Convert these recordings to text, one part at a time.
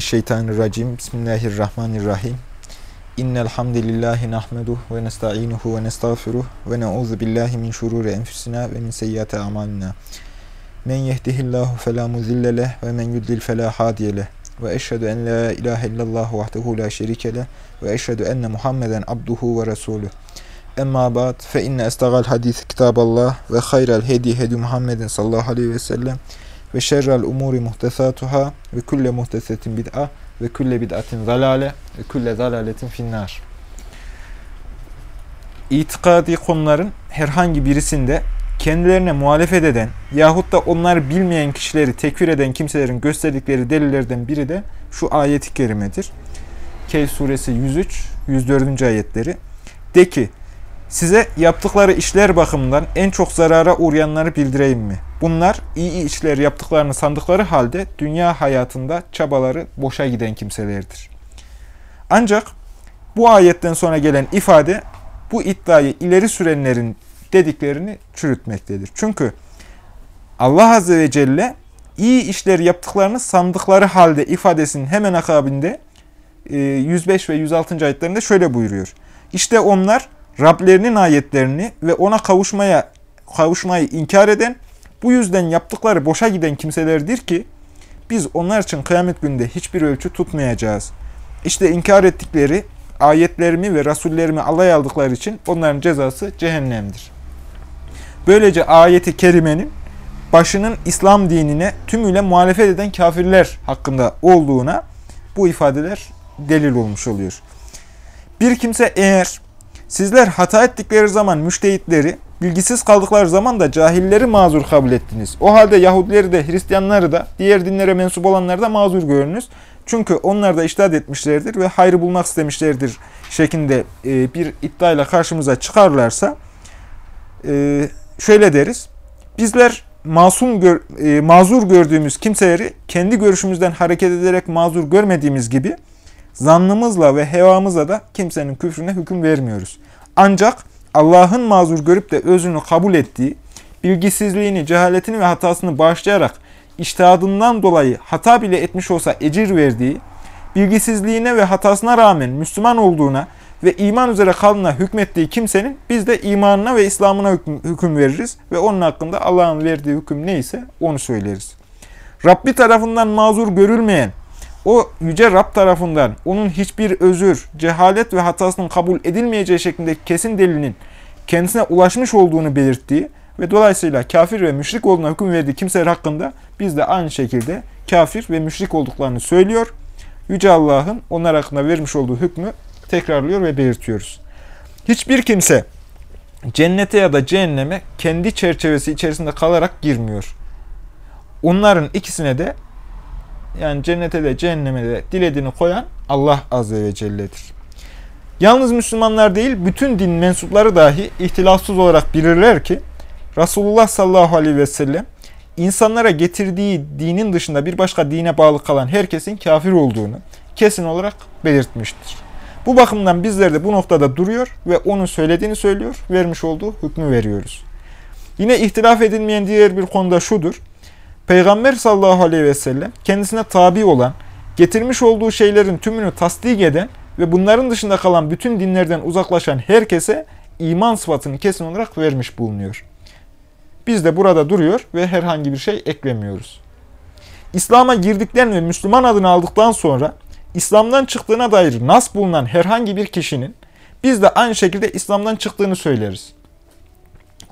Mineşşeytanirracim. Bismillahirrahmanirrahim. İnnel hamdelellahi nahmeduhu ve nestainuhu ve nestağfiruh ve na'uzu billahi min şururi enfusina ve min seyyiati amalina. Men yehdihillahu fela mudille ve men yudlil fela hadiye. Ve eşhedü en la ilahe illallah vahdehu la şerike ve eşhedü enne Muhammeden abduhu ve resuluh. Emma ba'd fe inne estagal hadis kitaballah ve hayral hedi hedi Muhammedin sallallahu aleyhi ve sellem ve şerrel umuri muhtesatuhâ ve külle muhtesetin bid'a ve külle bid'atin zalale ve külle zalaletin finnar. İtikadi konuların herhangi birisinde kendilerine muhalefet eden yahut da onları bilmeyen kişileri tekfir eden kimselerin gösterdikleri delillerden biri de şu ayeti kerimedir. Kehf suresi 103, 104. ayetleri. De ki, size yaptıkları işler bakımından en çok zarara uğrayanları bildireyim mi? Bunlar iyi işler yaptıklarını sandıkları halde dünya hayatında çabaları boşa giden kimselerdir. Ancak bu ayetten sonra gelen ifade bu iddiayı ileri sürenlerin dediklerini çürütmektedir. Çünkü Allah Azze ve Celle iyi işler yaptıklarını sandıkları halde ifadesinin hemen akabinde 105 ve 106. ayetlerinde şöyle buyuruyor. İşte onlar Rablerinin ayetlerini ve ona kavuşmaya kavuşmayı inkar eden, bu yüzden yaptıkları boşa giden kimselerdir ki biz onlar için kıyamet günde hiçbir ölçü tutmayacağız. İşte inkar ettikleri ayetlerimi ve rasullerimi alay aldıkları için onların cezası cehennemdir. Böylece ayeti kerimenin başının İslam dinine tümüyle muhalefet eden kafirler hakkında olduğuna bu ifadeler delil olmuş oluyor. Bir kimse eğer sizler hata ettikleri zaman müştehitleri, bilgisiz kaldıkları zaman da cahilleri mazur kabul ettiniz. O halde Yahudileri de Hristiyanları da diğer dinlere mensup olanları da mazur görünüz. Çünkü onlar da iştahat etmişlerdir ve hayrı bulmak istemişlerdir şeklinde bir iddiayla karşımıza çıkarlarsa şöyle deriz. Bizler masum gör, mazur gördüğümüz kimseleri kendi görüşümüzden hareket ederek mazur görmediğimiz gibi zannımızla ve hevamızla da kimsenin küfrüne hüküm vermiyoruz. Ancak Allah'ın mazur görüp de özünü kabul ettiği, bilgisizliğini, cehaletini ve hatasını bağışlayarak iştihadından dolayı hata bile etmiş olsa ecir verdiği, bilgisizliğine ve hatasına rağmen Müslüman olduğuna ve iman üzere kaldığına hükmettiği kimsenin biz de imanına ve İslam'ına hüküm, hüküm veririz ve onun hakkında Allah'ın verdiği hüküm neyse onu söyleriz. Rabbi tarafından mazur görülmeyen, o yüce Rab tarafından onun hiçbir özür, cehalet ve hatasının kabul edilmeyeceği şeklinde kesin delilinin kendisine ulaşmış olduğunu belirttiği ve dolayısıyla kafir ve müşrik olduğuna hüküm verdiği kimseler hakkında biz de aynı şekilde kafir ve müşrik olduklarını söylüyor. Yüce Allah'ın onlar hakkında vermiş olduğu hükmü tekrarlıyor ve belirtiyoruz. Hiçbir kimse cennete ya da cehenneme kendi çerçevesi içerisinde kalarak girmiyor. Onların ikisine de yani cennete de cehenneme de dilediğini koyan Allah Azze ve Celle'dir. Yalnız Müslümanlar değil, bütün din mensupları dahi ihtilafsız olarak bilirler ki Resulullah sallallahu aleyhi ve sellem insanlara getirdiği dinin dışında bir başka dine bağlı kalan herkesin kafir olduğunu kesin olarak belirtmiştir. Bu bakımdan bizler de bu noktada duruyor ve onun söylediğini söylüyor, vermiş olduğu hükmü veriyoruz. Yine ihtilaf edilmeyen diğer bir konuda şudur. Peygamber sallallahu aleyhi ve sellem kendisine tabi olan, getirmiş olduğu şeylerin tümünü tasdik eden ve bunların dışında kalan bütün dinlerden uzaklaşan herkese iman sıfatını kesin olarak vermiş bulunuyor. Biz de burada duruyor ve herhangi bir şey eklemiyoruz. İslam'a girdikten ve Müslüman adını aldıktan sonra İslam'dan çıktığına dair nas bulunan herhangi bir kişinin biz de aynı şekilde İslam'dan çıktığını söyleriz.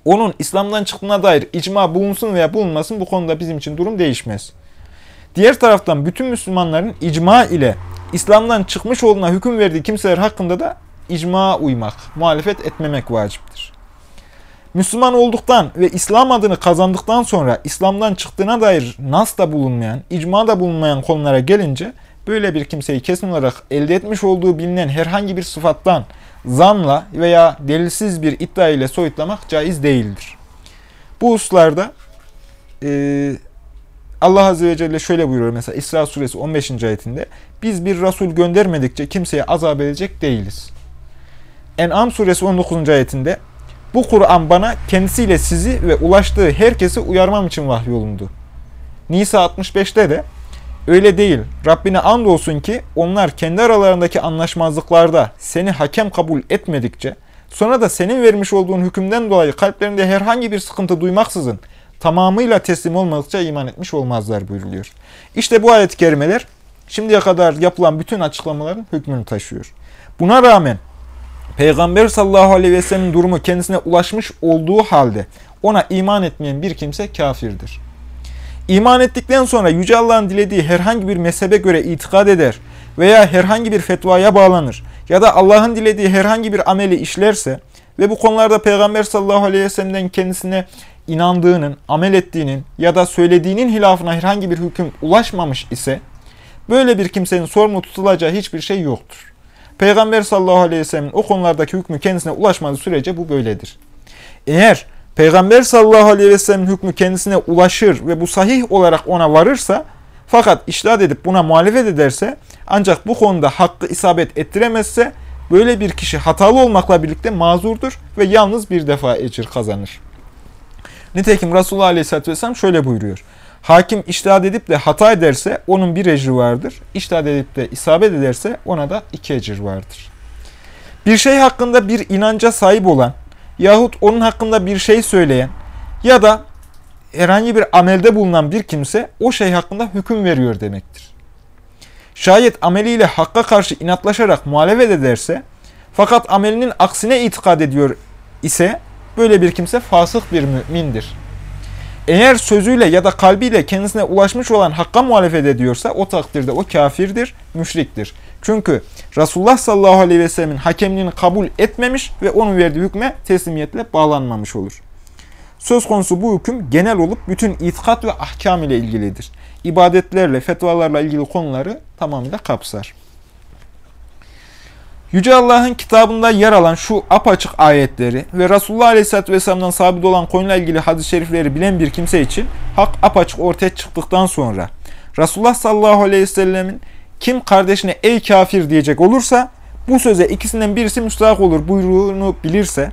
Onun İslam'dan çıktığına dair icma bulunsun veya bulunmasın bu konuda bizim için durum değişmez. Diğer taraftan bütün Müslümanların icma ile İslam'dan çıkmış olduğuna hüküm verdiği kimseler hakkında da icma uymak, muhalefet etmemek vaciptir. Müslüman olduktan ve İslam adını kazandıktan sonra İslam'dan çıktığına dair nas da bulunmayan, icma da bulunmayan konulara gelince böyle bir kimseyi kesin olarak elde etmiş olduğu bilinen herhangi bir sıfattan zanla veya delilsiz bir iddia ile soyutlamak caiz değildir. Bu hususlarda e, Allah Azze ve Celle şöyle buyuruyor mesela İsra suresi 15. ayetinde biz bir Resul göndermedikçe kimseye azap edecek değiliz. En'am suresi 19. ayetinde bu Kur'an bana kendisiyle sizi ve ulaştığı herkesi uyarmam için vahyolundu. Nisa 65'te de Öyle değil. Rabbine andolsun ki onlar kendi aralarındaki anlaşmazlıklarda seni hakem kabul etmedikçe, sonra da senin vermiş olduğun hükümden dolayı kalplerinde herhangi bir sıkıntı duymaksızın tamamıyla teslim olmadıkça iman etmiş olmazlar buyuruluyor. İşte bu ayet-i kerimeler şimdiye kadar yapılan bütün açıklamaların hükmünü taşıyor. Buna rağmen Peygamber sallallahu aleyhi ve sellem'in durumu kendisine ulaşmış olduğu halde ona iman etmeyen bir kimse kafirdir. İman ettikten sonra Yüce Allah'ın dilediği herhangi bir mezhebe göre itikad eder veya herhangi bir fetvaya bağlanır ya da Allah'ın dilediği herhangi bir ameli işlerse ve bu konularda Peygamber sallallahu aleyhi ve sellem'den kendisine inandığının, amel ettiğinin ya da söylediğinin hilafına herhangi bir hüküm ulaşmamış ise böyle bir kimsenin sorumlu tutulacağı hiçbir şey yoktur. Peygamber sallallahu aleyhi ve sellem'in o konulardaki hükmü kendisine ulaşmadığı sürece bu böyledir. Eğer Peygamber sallallahu aleyhi ve sellem'in hükmü kendisine ulaşır ve bu sahih olarak ona varırsa fakat iştahat edip buna muhalefet ederse ancak bu konuda hakkı isabet ettiremezse böyle bir kişi hatalı olmakla birlikte mazurdur ve yalnız bir defa ecir kazanır. Nitekim Resulullah aleyhisselatü vesselam şöyle buyuruyor. Hakim iştahat edip de hata ederse onun bir ecri vardır. İştahat edip de isabet ederse ona da iki ecir vardır. Bir şey hakkında bir inanca sahip olan yahut onun hakkında bir şey söyleyen ya da herhangi bir amelde bulunan bir kimse o şey hakkında hüküm veriyor demektir. Şayet ameliyle hakka karşı inatlaşarak muhalefet ederse fakat amelinin aksine itikad ediyor ise böyle bir kimse fasık bir mümindir. Eğer sözüyle ya da kalbiyle kendisine ulaşmış olan hakka muhalefet ediyorsa o takdirde o kafirdir, müşriktir. Çünkü Resulullah sallallahu aleyhi ve sellemin hakemliğini kabul etmemiş ve onun verdiği hükme teslimiyetle bağlanmamış olur. Söz konusu bu hüküm genel olup bütün itikat ve ahkam ile ilgilidir. İbadetlerle, fetvalarla ilgili konuları tamamıyla kapsar. Yüce Allah'ın kitabında yer alan şu apaçık ayetleri ve Resulullah Aleyhisselatü Vesselam'dan sabit olan konuyla ilgili hadis-i şerifleri bilen bir kimse için hak apaçık ortaya çıktıktan sonra Resulullah sallallahu aleyhi ve kim kardeşine ey kafir diyecek olursa bu söze ikisinden birisi müstahak olur buyruğunu bilirse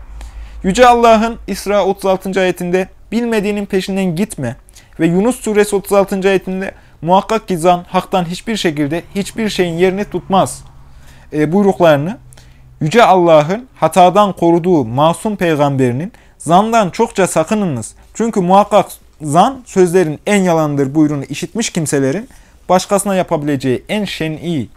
Yüce Allah'ın İsra 36. ayetinde bilmediğinin peşinden gitme ve Yunus suresi 36. ayetinde muhakkak ki zan haktan hiçbir şekilde hiçbir şeyin yerini tutmaz e, buyruklarını Yüce Allah'ın hatadan koruduğu masum peygamberinin zandan çokça sakınınız. Çünkü muhakkak zan sözlerin en yalandır buyruğunu işitmiş kimselerin başkasına yapabileceği en şen'i,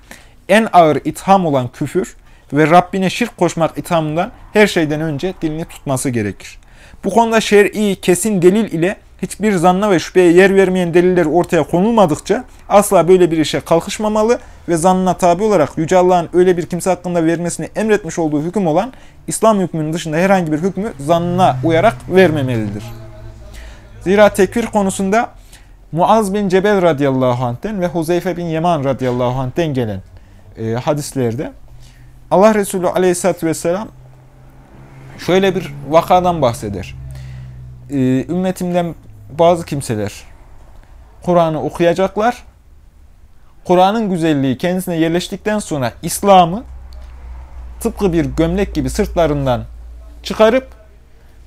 en ağır itham olan küfür ve Rabbine şirk koşmak ithamından her şeyden önce dilini tutması gerekir. Bu konuda şer'i kesin delil ile hiçbir zanna ve şüpheye yer vermeyen deliller ortaya konulmadıkça asla böyle bir işe kalkışmamalı ve zannına tabi olarak Yüce Allah'ın öyle bir kimse hakkında vermesini emretmiş olduğu hüküm olan İslam hükmünün dışında herhangi bir hükmü zannına uyarak vermemelidir. Zira tekfir konusunda Muaz bin Cebel radıyallahu anh'ten ve Huzeyfe bin Yeman radıyallahu anh'ten gelen e, hadislerde Allah Resulü aleyhissalatü vesselam şöyle bir vakadan bahseder. E, ümmetimden bazı kimseler Kur'an'ı okuyacaklar. Kur'an'ın güzelliği kendisine yerleştikten sonra İslam'ı tıpkı bir gömlek gibi sırtlarından çıkarıp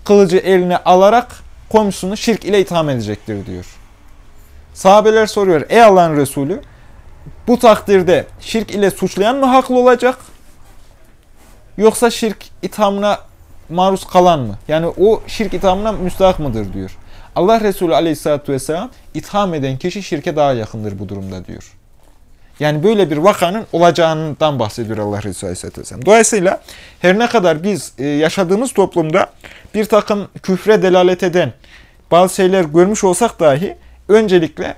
kılıcı eline alarak komşusunu şirk ile itham edecektir diyor. Sahabeler soruyor ey Allah'ın Resulü bu takdirde şirk ile suçlayan mı haklı olacak? Yoksa şirk ithamına maruz kalan mı? Yani o şirk ithamına müstahak mıdır diyor. Allah Resulü aleyhissalatü vesselam itham eden kişi şirke daha yakındır bu durumda diyor. Yani böyle bir vakanın olacağından bahsediyor Allah Resulü aleyhissalatü vesselam. Dolayısıyla her ne kadar biz e, yaşadığımız toplumda bir takım küfre delalet eden bazı şeyler görmüş olsak dahi öncelikle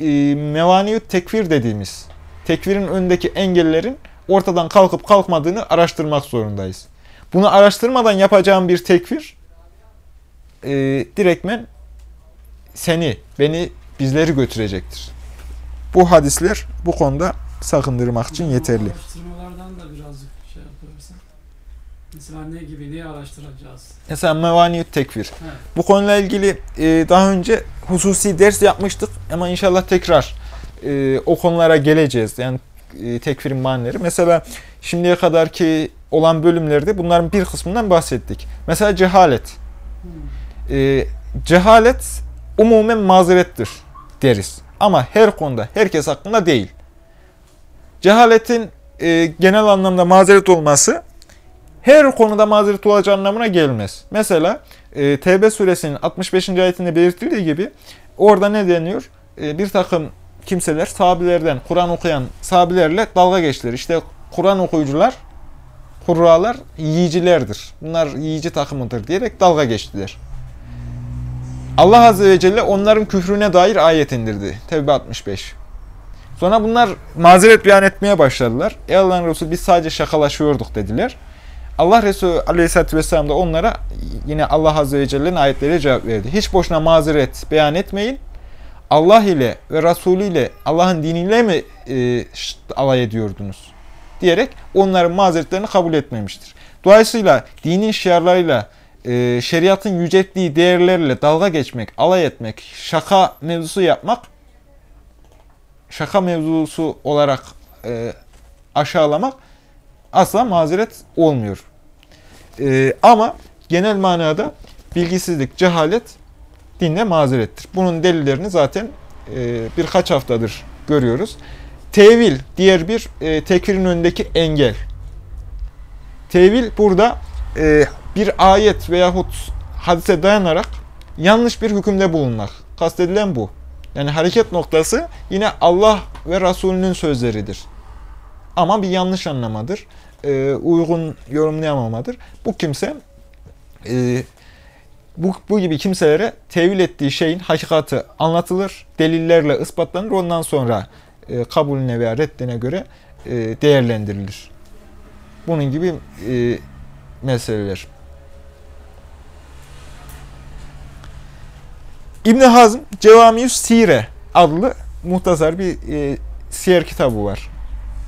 e, mevaniyut tekfir dediğimiz tekfirin önündeki engellerin ortadan kalkıp kalkmadığını araştırmak zorundayız. Bunu araştırmadan yapacağım bir tekfir e, direktmen seni, beni, bizleri götürecektir. Bu hadisler bu konuda sakındırmak için yeterli. Araştırmalardan da birazcık şey yaparsan. Mesela ne gibi, neyi araştıracağız? Mesela mevaniyut tekfir. Evet. Bu konuyla ilgili e, daha önce hususi ders yapmıştık ama inşallah tekrar e, o konulara geleceğiz. Yani e, tekfirin manileri. Mesela şimdiye kadarki olan bölümlerde bunların bir kısmından bahsettik. Mesela cehalet. Hmm. E, cehalet umumen mazerettir deriz. Ama her konuda, herkes hakkında değil. Cehaletin e, genel anlamda mazeret olması her konuda mazeret olacağı anlamına gelmez. Mesela e, Tevbe suresinin 65. ayetinde belirtildiği gibi orada ne deniyor? E, bir takım kimseler sahabilerden, Kur'an okuyan sahabilerle dalga geçtiler. İşte Kur'an okuyucular, kurralar yiyicilerdir. Bunlar yiyici takımıdır diyerek dalga geçtiler. Allah Azze ve Celle onların küfrüne dair ayet indirdi. Tevbe 65. Sonra bunlar mazeret beyan etmeye başladılar. Ey Allah'ın Resulü biz sadece şakalaşıyorduk dediler. Allah Resulü Aleyhisselatü Vesselam da onlara yine Allah Azze ve Celle'nin ayetleriyle cevap verdi. Hiç boşuna mazeret beyan etmeyin. Allah ile ve Resulü ile Allah'ın diniyle mi e, alay ediyordunuz? Diyerek onların mazeretlerini kabul etmemiştir. Dolayısıyla dinin şiarlarıyla, e, şeriatın yücelttiği değerlerle dalga geçmek, alay etmek, şaka mevzusu yapmak, şaka mevzusu olarak e, aşağılamak asla mazeret olmuyor. E, ama genel manada bilgisizlik, cehalet dinle mazerettir. Bunun delillerini zaten e, birkaç haftadır görüyoruz. Tevil diğer bir e, tekfirin önündeki engel. Tevil burada e, bir ayet veyahut hadise dayanarak yanlış bir hükümde bulunmak. Kastedilen bu. Yani hareket noktası yine Allah ve Resulünün sözleridir. Ama bir yanlış anlamadır. E, uygun yorumlayamamadır. Bu kimse e, bu, bu gibi kimselere tevil ettiği şeyin hakikati anlatılır, delillerle ispatlanır. Ondan sonra e, kabulüne veya reddine göre e, değerlendirilir. Bunun gibi e, meseleler. İbn Hazm Cevamius Sire adlı muhtasar bir e, siyer kitabı var.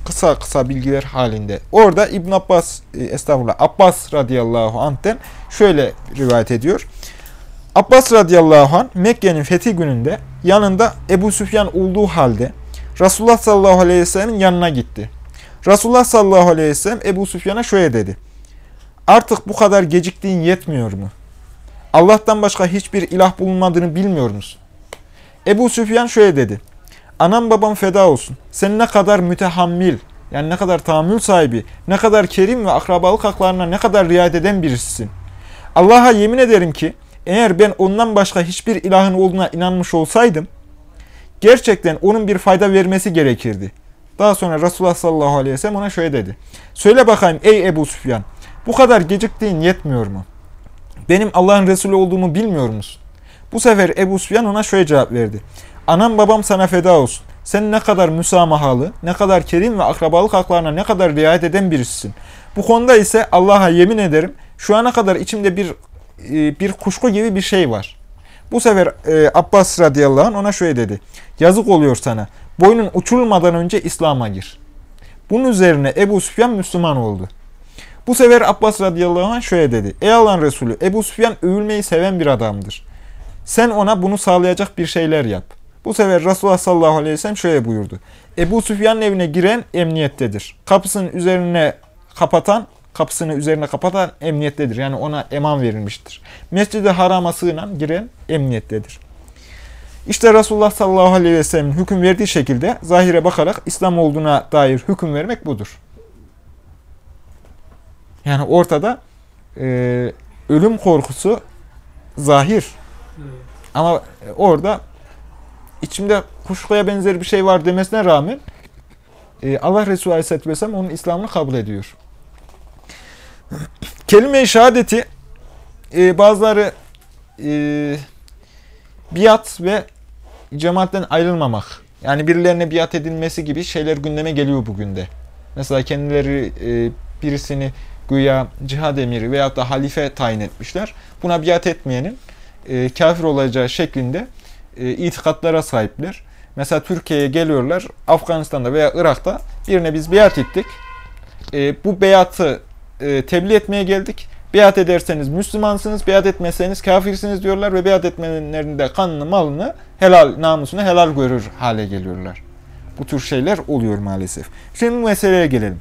Kısa kısa bilgiler halinde. Orada İbn Abbas, e, estağfurullah, Abbas radıyallahu anh'ten şöyle rivayet ediyor. Abbas radıyallahu anh Mekke'nin fethi gününde yanında Ebu Süfyan olduğu halde Resulullah sallallahu aleyhi ve sellemin yanına gitti. Resulullah sallallahu aleyhi ve sellem Ebu Süfyan'a şöyle dedi. Artık bu kadar geciktiğin yetmiyor mu? Allah'tan başka hiçbir ilah bulunmadığını bilmiyor musun? Ebu Süfyan şöyle dedi. Anam babam feda olsun. Sen ne kadar mütehammil, yani ne kadar tahammül sahibi, ne kadar kerim ve akrabalık haklarına ne kadar riayet eden birisisin. Allah'a yemin ederim ki eğer ben ondan başka hiçbir ilahın olduğuna inanmış olsaydım, gerçekten onun bir fayda vermesi gerekirdi. Daha sonra Resulullah sallallahu aleyhi ve sellem ona şöyle dedi. Söyle bakayım ey Ebu Süfyan, bu kadar geciktiğin yetmiyor mu? Benim Allah'ın Resulü olduğumu bilmiyor musun? Bu sefer Ebu Süfyan ona şöyle cevap verdi. Anam babam sana feda olsun. Sen ne kadar müsamahalı, ne kadar kerim ve akrabalık haklarına ne kadar riayet eden birisisin. Bu konuda ise Allah'a yemin ederim şu ana kadar içimde bir e, bir kuşku gibi bir şey var. Bu sefer e, Abbas radıyallahu anh ona şöyle dedi. Yazık oluyor sana. Boynun uçurulmadan önce İslam'a gir. Bunun üzerine Ebu Süfyan Müslüman oldu. Bu sefer Abbas radıyallahu anh şöyle dedi. Ey Allah'ın Resulü Ebu Süfyan övülmeyi seven bir adamdır. Sen ona bunu sağlayacak bir şeyler yap. Bu sefer Resulullah sallallahu aleyhi ve sellem şöyle buyurdu. Ebu Süfyan'ın evine giren emniyettedir. Kapısının üzerine kapatan, kapısını üzerine kapatan emniyettedir. Yani ona eman verilmiştir. Mescid-i Haram'a sığınan giren emniyettedir. İşte Resulullah sallallahu aleyhi ve sellem'in hüküm verdiği şekilde zahire bakarak İslam olduğuna dair hüküm vermek budur. Yani ortada e, ölüm korkusu zahir. Evet. Ama orada içimde kuşkuya benzer bir şey var demesine rağmen e, Allah Resulü Aleyhisselatü Vesselam onun İslam'ını kabul ediyor. Kelime-i şehadeti e, bazıları e, biat ve cemaatten ayrılmamak yani birilerine biat edilmesi gibi şeyler gündeme geliyor bugün de. Mesela kendileri e, birisini güya cihad emiri veyahut da halife tayin etmişler. Buna biat etmeyenin e, kafir olacağı şeklinde e, itikatlara sahipler. Mesela Türkiye'ye geliyorlar, Afganistan'da veya Irak'ta birine biz biat ettik. E, bu beyatı e, tebliğ etmeye geldik. Biat ederseniz Müslümansınız, biat etmezseniz kafirsiniz diyorlar ve biat etmeyenlerin de kanını, malını, helal namusunu helal görür hale geliyorlar. Bu tür şeyler oluyor maalesef. Şimdi bu meseleye gelelim.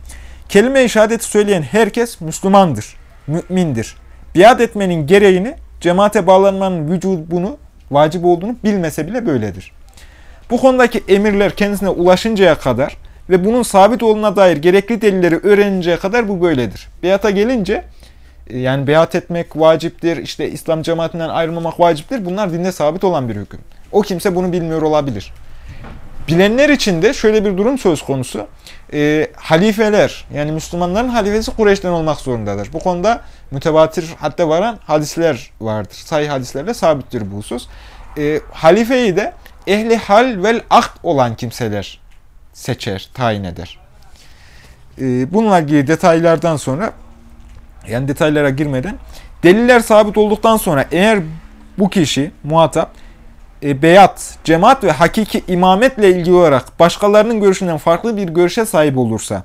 Kelime-i şehadeti söyleyen herkes Müslümandır, mümindir. Biat etmenin gereğini, cemaate bağlanmanın vücudunu, vacip olduğunu bilmese bile böyledir. Bu konudaki emirler kendisine ulaşıncaya kadar ve bunun sabit olduğuna dair gerekli delilleri öğreninceye kadar bu böyledir. Beyata gelince e, yani beyat etmek vaciptir, işte İslam cemaatinden ayrılmamak vaciptir. Bunlar dinde sabit olan bir hüküm. O kimse bunu bilmiyor olabilir. Bilenler için de şöyle bir durum söz konusu. E, halifeler yani Müslümanların halifesi Kureyş'ten olmak zorundadır. Bu konuda mütevatir hatta varan hadisler vardır. Sahih hadislerle sabittir bu husus. E, halifeyi de ehli hal vel akd olan kimseler seçer, tayin eder. E, bununla ilgili detaylardan sonra yani detaylara girmeden deliller sabit olduktan sonra eğer bu kişi muhatap e, beyat, cemaat ve hakiki imametle ilgili olarak başkalarının görüşünden farklı bir görüşe sahip olursa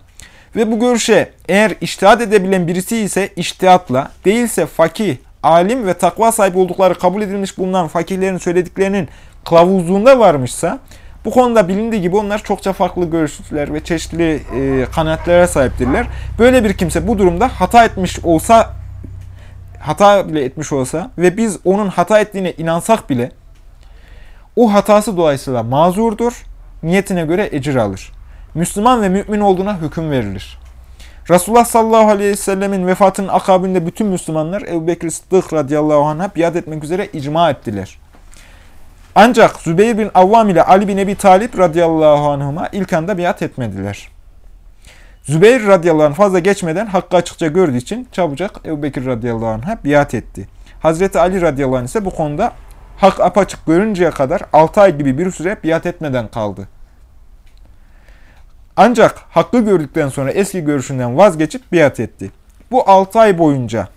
ve bu görüşe eğer iştihat edebilen birisi ise iştihatla, değilse fakih, alim ve takva sahibi oldukları kabul edilmiş bulunan fakihlerin söylediklerinin kılavuzluğunda varmışsa bu konuda bilindiği gibi onlar çokça farklı görüşler ve çeşitli e, kanaatlere sahiptirler. Böyle bir kimse bu durumda hata etmiş olsa hata bile etmiş olsa ve biz onun hata ettiğine inansak bile o hatası dolayısıyla mazurdur, niyetine göre ecir alır. Müslüman ve mümin olduğuna hüküm verilir. Resulullah sallallahu aleyhi ve sellemin vefatının akabinde bütün Müslümanlar Ebu Bekir Sıddık radıyallahu anh'a biat etmek üzere icma ettiler. Ancak Zübeyir bin Avvam ile Ali bin Ebi Talip radıyallahu anhuma ilk anda biat etmediler. Zübeyir radıyallahu anh fazla geçmeden hakkı açıkça gördüğü için çabucak Ebu Bekir radıyallahu anh'a biat etti. Hazreti Ali radıyallahu anh ise bu konuda hak apaçık görünceye kadar 6 ay gibi bir süre biat etmeden kaldı. Ancak hakkı gördükten sonra eski görüşünden vazgeçip biat etti. Bu 6 ay boyunca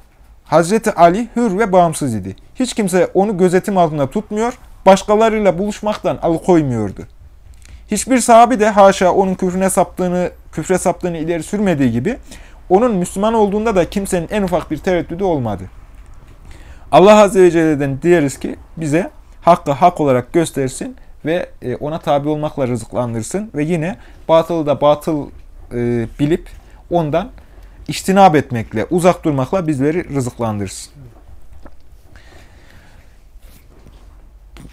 Hazreti Ali hür ve bağımsız idi. Hiç kimse onu gözetim altında tutmuyor, başkalarıyla buluşmaktan alıkoymuyordu. Hiçbir sahabi de haşa onun küfrüne saptığını, küfre saptığını ileri sürmediği gibi onun Müslüman olduğunda da kimsenin en ufak bir tereddüdü olmadı. Allah Azze ve Celle'den dileriz ki bize hakkı hak olarak göstersin ve e, ona tabi olmakla rızıklandırsın ve yine batılı da batıl e, bilip ondan iştinab etmekle, uzak durmakla bizleri rızıklandırsın.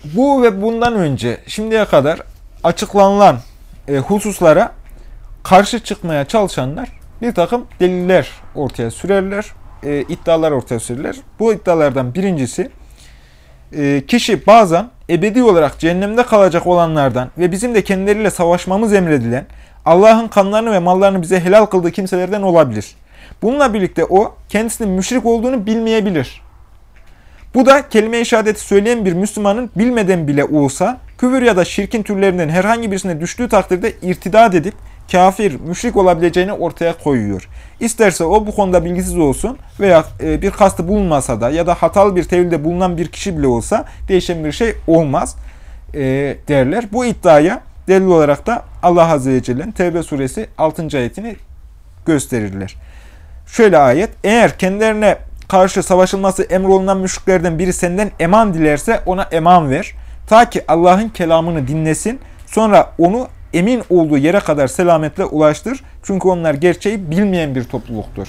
Bu ve bundan önce şimdiye kadar açıklanılan e, hususlara karşı çıkmaya çalışanlar bir takım deliller ortaya sürerler, e, iddialar ortaya sürerler. Bu iddialardan birincisi e, kişi bazen ebedi olarak cehennemde kalacak olanlardan ve bizim de kendileriyle savaşmamız emredilen Allah'ın kanlarını ve mallarını bize helal kıldığı kimselerden olabilir. Bununla birlikte o kendisinin müşrik olduğunu bilmeyebilir. Bu da kelime-i şehadeti söyleyen bir Müslümanın bilmeden bile olsa küfür ya da şirkin türlerinden herhangi birisine düştüğü takdirde irtidat edip kafir, müşrik olabileceğini ortaya koyuyor. İsterse o bu konuda bilgisiz olsun veya e, bir kastı bulunmasa da ya da hatalı bir tevilde bulunan bir kişi bile olsa değişen bir şey olmaz e, derler. Bu iddiaya delil olarak da Allah Azze ve Celle'nin Tevbe suresi 6. ayetini gösterirler. Şöyle ayet, eğer kendilerine karşı savaşılması emrolunan müşriklerden biri senden eman dilerse ona eman ver. Ta ki Allah'ın kelamını dinlesin. Sonra onu emin olduğu yere kadar selametle ulaştır. Çünkü onlar gerçeği bilmeyen bir topluluktur.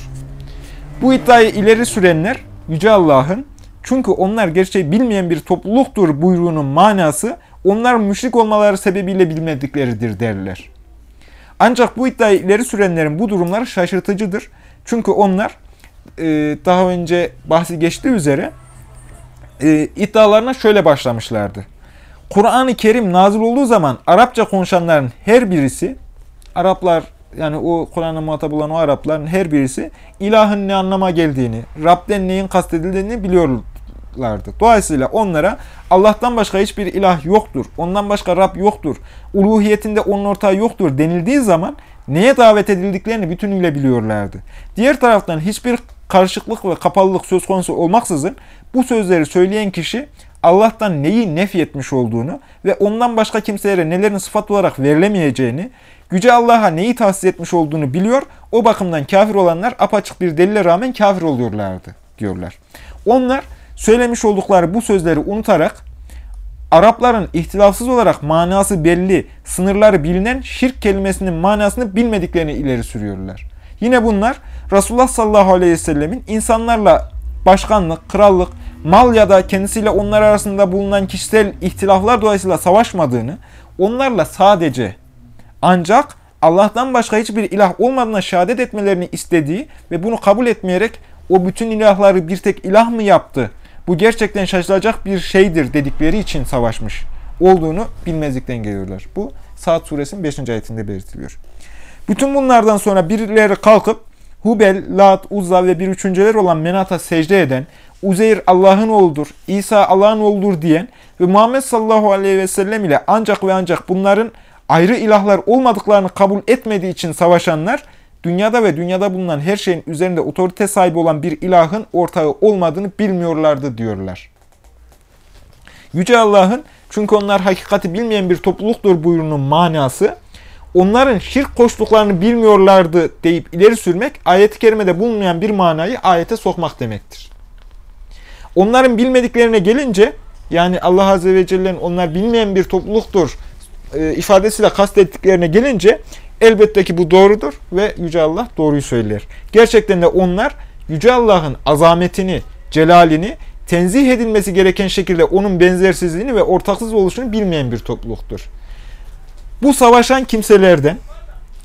Bu iddiayı ileri sürenler Yüce Allah'ın çünkü onlar gerçeği bilmeyen bir topluluktur buyruğunun manası onlar müşrik olmaları sebebiyle bilmedikleridir derler. Ancak bu iddiayı ileri sürenlerin bu durumları şaşırtıcıdır. Çünkü onlar e, daha önce bahsi geçtiği üzere e, iddialarına şöyle başlamışlardı. Kur'an-ı Kerim nazil olduğu zaman Arapça konuşanların her birisi, Araplar yani o Kur'an'a muhatap olan o Arapların her birisi ilahın ne anlama geldiğini, Rab'den neyin kastedildiğini biliyorlardı. Dolayısıyla onlara Allah'tan başka hiçbir ilah yoktur, ondan başka Rab yoktur, uluhiyetinde onun ortağı yoktur denildiği zaman neye davet edildiklerini bütünüyle biliyorlardı. Diğer taraftan hiçbir karışıklık ve kapalılık söz konusu olmaksızın bu sözleri söyleyen kişi Allah'tan neyi nefyetmiş olduğunu ve ondan başka kimselere nelerin sıfat olarak verilemeyeceğini, Yüce Allah'a neyi tahsis etmiş olduğunu biliyor, o bakımdan kafir olanlar apaçık bir delile rağmen kafir oluyorlardı diyorlar. Onlar söylemiş oldukları bu sözleri unutarak Arapların ihtilafsız olarak manası belli, sınırları bilinen şirk kelimesinin manasını bilmediklerini ileri sürüyorlar. Yine bunlar Resulullah sallallahu aleyhi ve sellemin insanlarla başkanlık, krallık, mal ya da kendisiyle onlar arasında bulunan kişisel ihtilaflar dolayısıyla savaşmadığını, onlarla sadece ancak Allah'tan başka hiçbir ilah olmadığına şehadet etmelerini istediği ve bunu kabul etmeyerek o bütün ilahları bir tek ilah mı yaptı? Bu gerçekten şaşılacak bir şeydir dedikleri için savaşmış olduğunu bilmezlikten geliyorlar. Bu Saat suresinin 5. ayetinde belirtiliyor. Bütün bunlardan sonra birileri kalkıp Hubel, Lat, Uzza ve bir üçüncüler olan Menat'a secde eden, Uzeyr Allah'ın oğludur, İsa Allah'ın oğludur diyen ve Muhammed sallallahu aleyhi ve sellem ile ancak ve ancak bunların ayrı ilahlar olmadıklarını kabul etmediği için savaşanlar, dünyada ve dünyada bulunan her şeyin üzerinde otorite sahibi olan bir ilahın ortağı olmadığını bilmiyorlardı diyorlar. Yüce Allah'ın çünkü onlar hakikati bilmeyen bir topluluktur buyruğunun manası, onların şirk koştuklarını bilmiyorlardı deyip ileri sürmek, ayet-i kerimede bulunmayan bir manayı ayete sokmak demektir. Onların bilmediklerine gelince, yani Allah Azze ve Celle'nin onlar bilmeyen bir topluluktur e, ifadesiyle kastettiklerine gelince, elbette ki bu doğrudur ve Yüce Allah doğruyu söyler. Gerçekten de onlar Yüce Allah'ın azametini, celalini, tenzih edilmesi gereken şekilde onun benzersizliğini ve ortaksız oluşunu bilmeyen bir topluluktur. Bu savaşan kimselerden,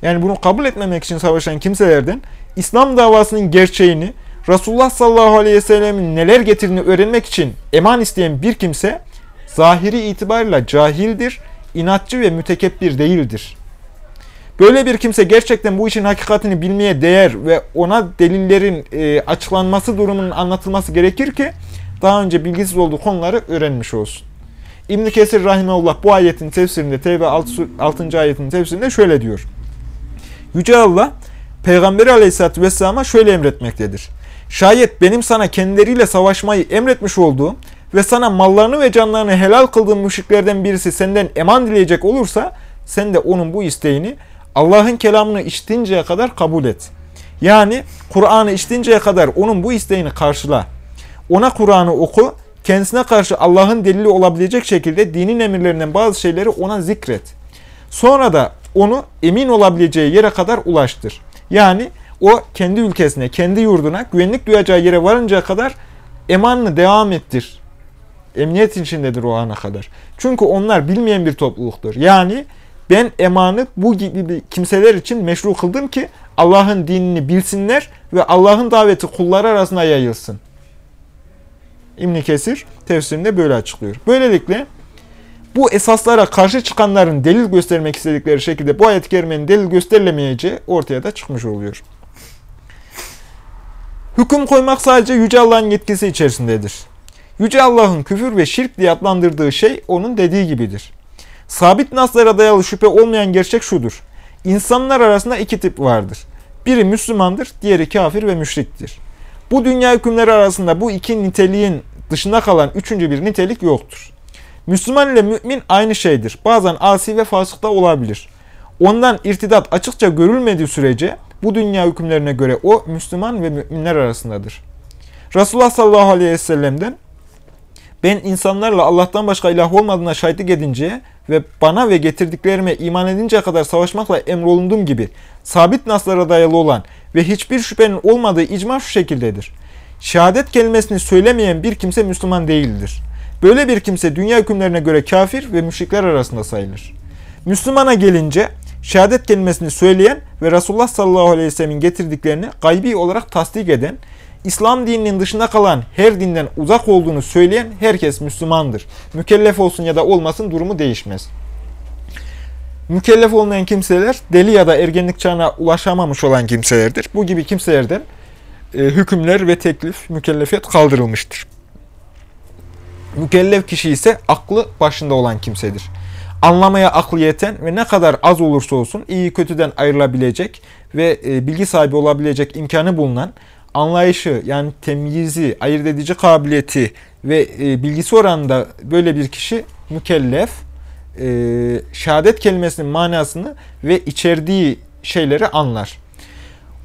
yani bunu kabul etmemek için savaşan kimselerden, İslam davasının gerçeğini, Resulullah sallallahu aleyhi ve sellemin neler getirdiğini öğrenmek için eman isteyen bir kimse, zahiri itibarıyla cahildir, inatçı ve mütekebbir değildir. Böyle bir kimse gerçekten bu işin hakikatini bilmeye değer ve ona delillerin e, açıklanması durumunun anlatılması gerekir ki daha önce bilgisiz olduğu konuları öğrenmiş olsun. İbn Kesir rahimeullah bu ayetin tefsirinde Tevbe 6. 6. ayetin tefsirinde şöyle diyor. Yüce Allah Peygamberi Aleyhisselatü Vesselam'a şöyle emretmektedir. Şayet benim sana kendileriyle savaşmayı emretmiş olduğum ve sana mallarını ve canlarını helal kıldığım müşriklerden birisi senden eman dileyecek olursa sen de onun bu isteğini Allah'ın kelamını işitinceye kadar kabul et. Yani Kur'an'ı işitinceye kadar onun bu isteğini karşıla. Ona Kur'an'ı oku, kendisine karşı Allah'ın delili olabilecek şekilde dinin emirlerinden bazı şeyleri ona zikret. Sonra da onu emin olabileceği yere kadar ulaştır. Yani o kendi ülkesine, kendi yurduna güvenlik duyacağı yere varıncaya kadar emanını devam ettir. Emniyet içindedir o ana kadar. Çünkü onlar bilmeyen bir topluluktur. Yani ben emanı bu gibi kimseler için meşru kıldım ki Allah'ın dinini bilsinler ve Allah'ın daveti kulları arasında yayılsın. İbn Kesir tefsirinde böyle açıklıyor. Böylelikle bu esaslara karşı çıkanların delil göstermek istedikleri şekilde bu ayet-i delil gösterilemeyeceği ortaya da çıkmış oluyor. Hüküm koymak sadece Yüce Allah'ın yetkisi içerisindedir. Yüce Allah'ın küfür ve şirk diye adlandırdığı şey onun dediği gibidir. Sabit naslara dayalı şüphe olmayan gerçek şudur. İnsanlar arasında iki tip vardır. Biri Müslümandır, diğeri kafir ve müşriktir. Bu dünya hükümleri arasında bu iki niteliğin dışında kalan üçüncü bir nitelik yoktur. Müslüman ile mümin aynı şeydir. Bazen asi ve fasık da olabilir. Ondan irtidat açıkça görülmediği sürece bu dünya hükümlerine göre o Müslüman ve müminler arasındadır. Resulullah sallallahu aleyhi ve sellem'den ben insanlarla Allah'tan başka ilah olmadığına şahitlik edinceye ve bana ve getirdiklerime iman edinceye kadar savaşmakla emrolunduğum gibi sabit naslara dayalı olan ve hiçbir şüphenin olmadığı icma şu şekildedir. Şehadet kelimesini söylemeyen bir kimse Müslüman değildir. Böyle bir kimse dünya hükümlerine göre kafir ve müşrikler arasında sayılır. Müslümana gelince şehadet kelimesini söyleyen ve Resulullah sallallahu aleyhi ve sellemin getirdiklerini gaybi olarak tasdik eden, İslam dininin dışında kalan her dinden uzak olduğunu söyleyen herkes Müslümandır. Mükellef olsun ya da olmasın durumu değişmez. Mükellef olmayan kimseler deli ya da ergenlik çağına ulaşamamış olan kimselerdir. Bu gibi kimselerden e, hükümler ve teklif, mükellefiyet kaldırılmıştır. Mükellef kişi ise aklı başında olan kimsedir. Anlamaya aklı yeten ve ne kadar az olursa olsun iyi kötüden ayrılabilecek ve e, bilgi sahibi olabilecek imkanı bulunan, anlayışı yani temyizi, ayırt edici kabiliyeti ve e, bilgisi oranında böyle bir kişi mükellef, e, şehadet kelimesinin manasını ve içerdiği şeyleri anlar.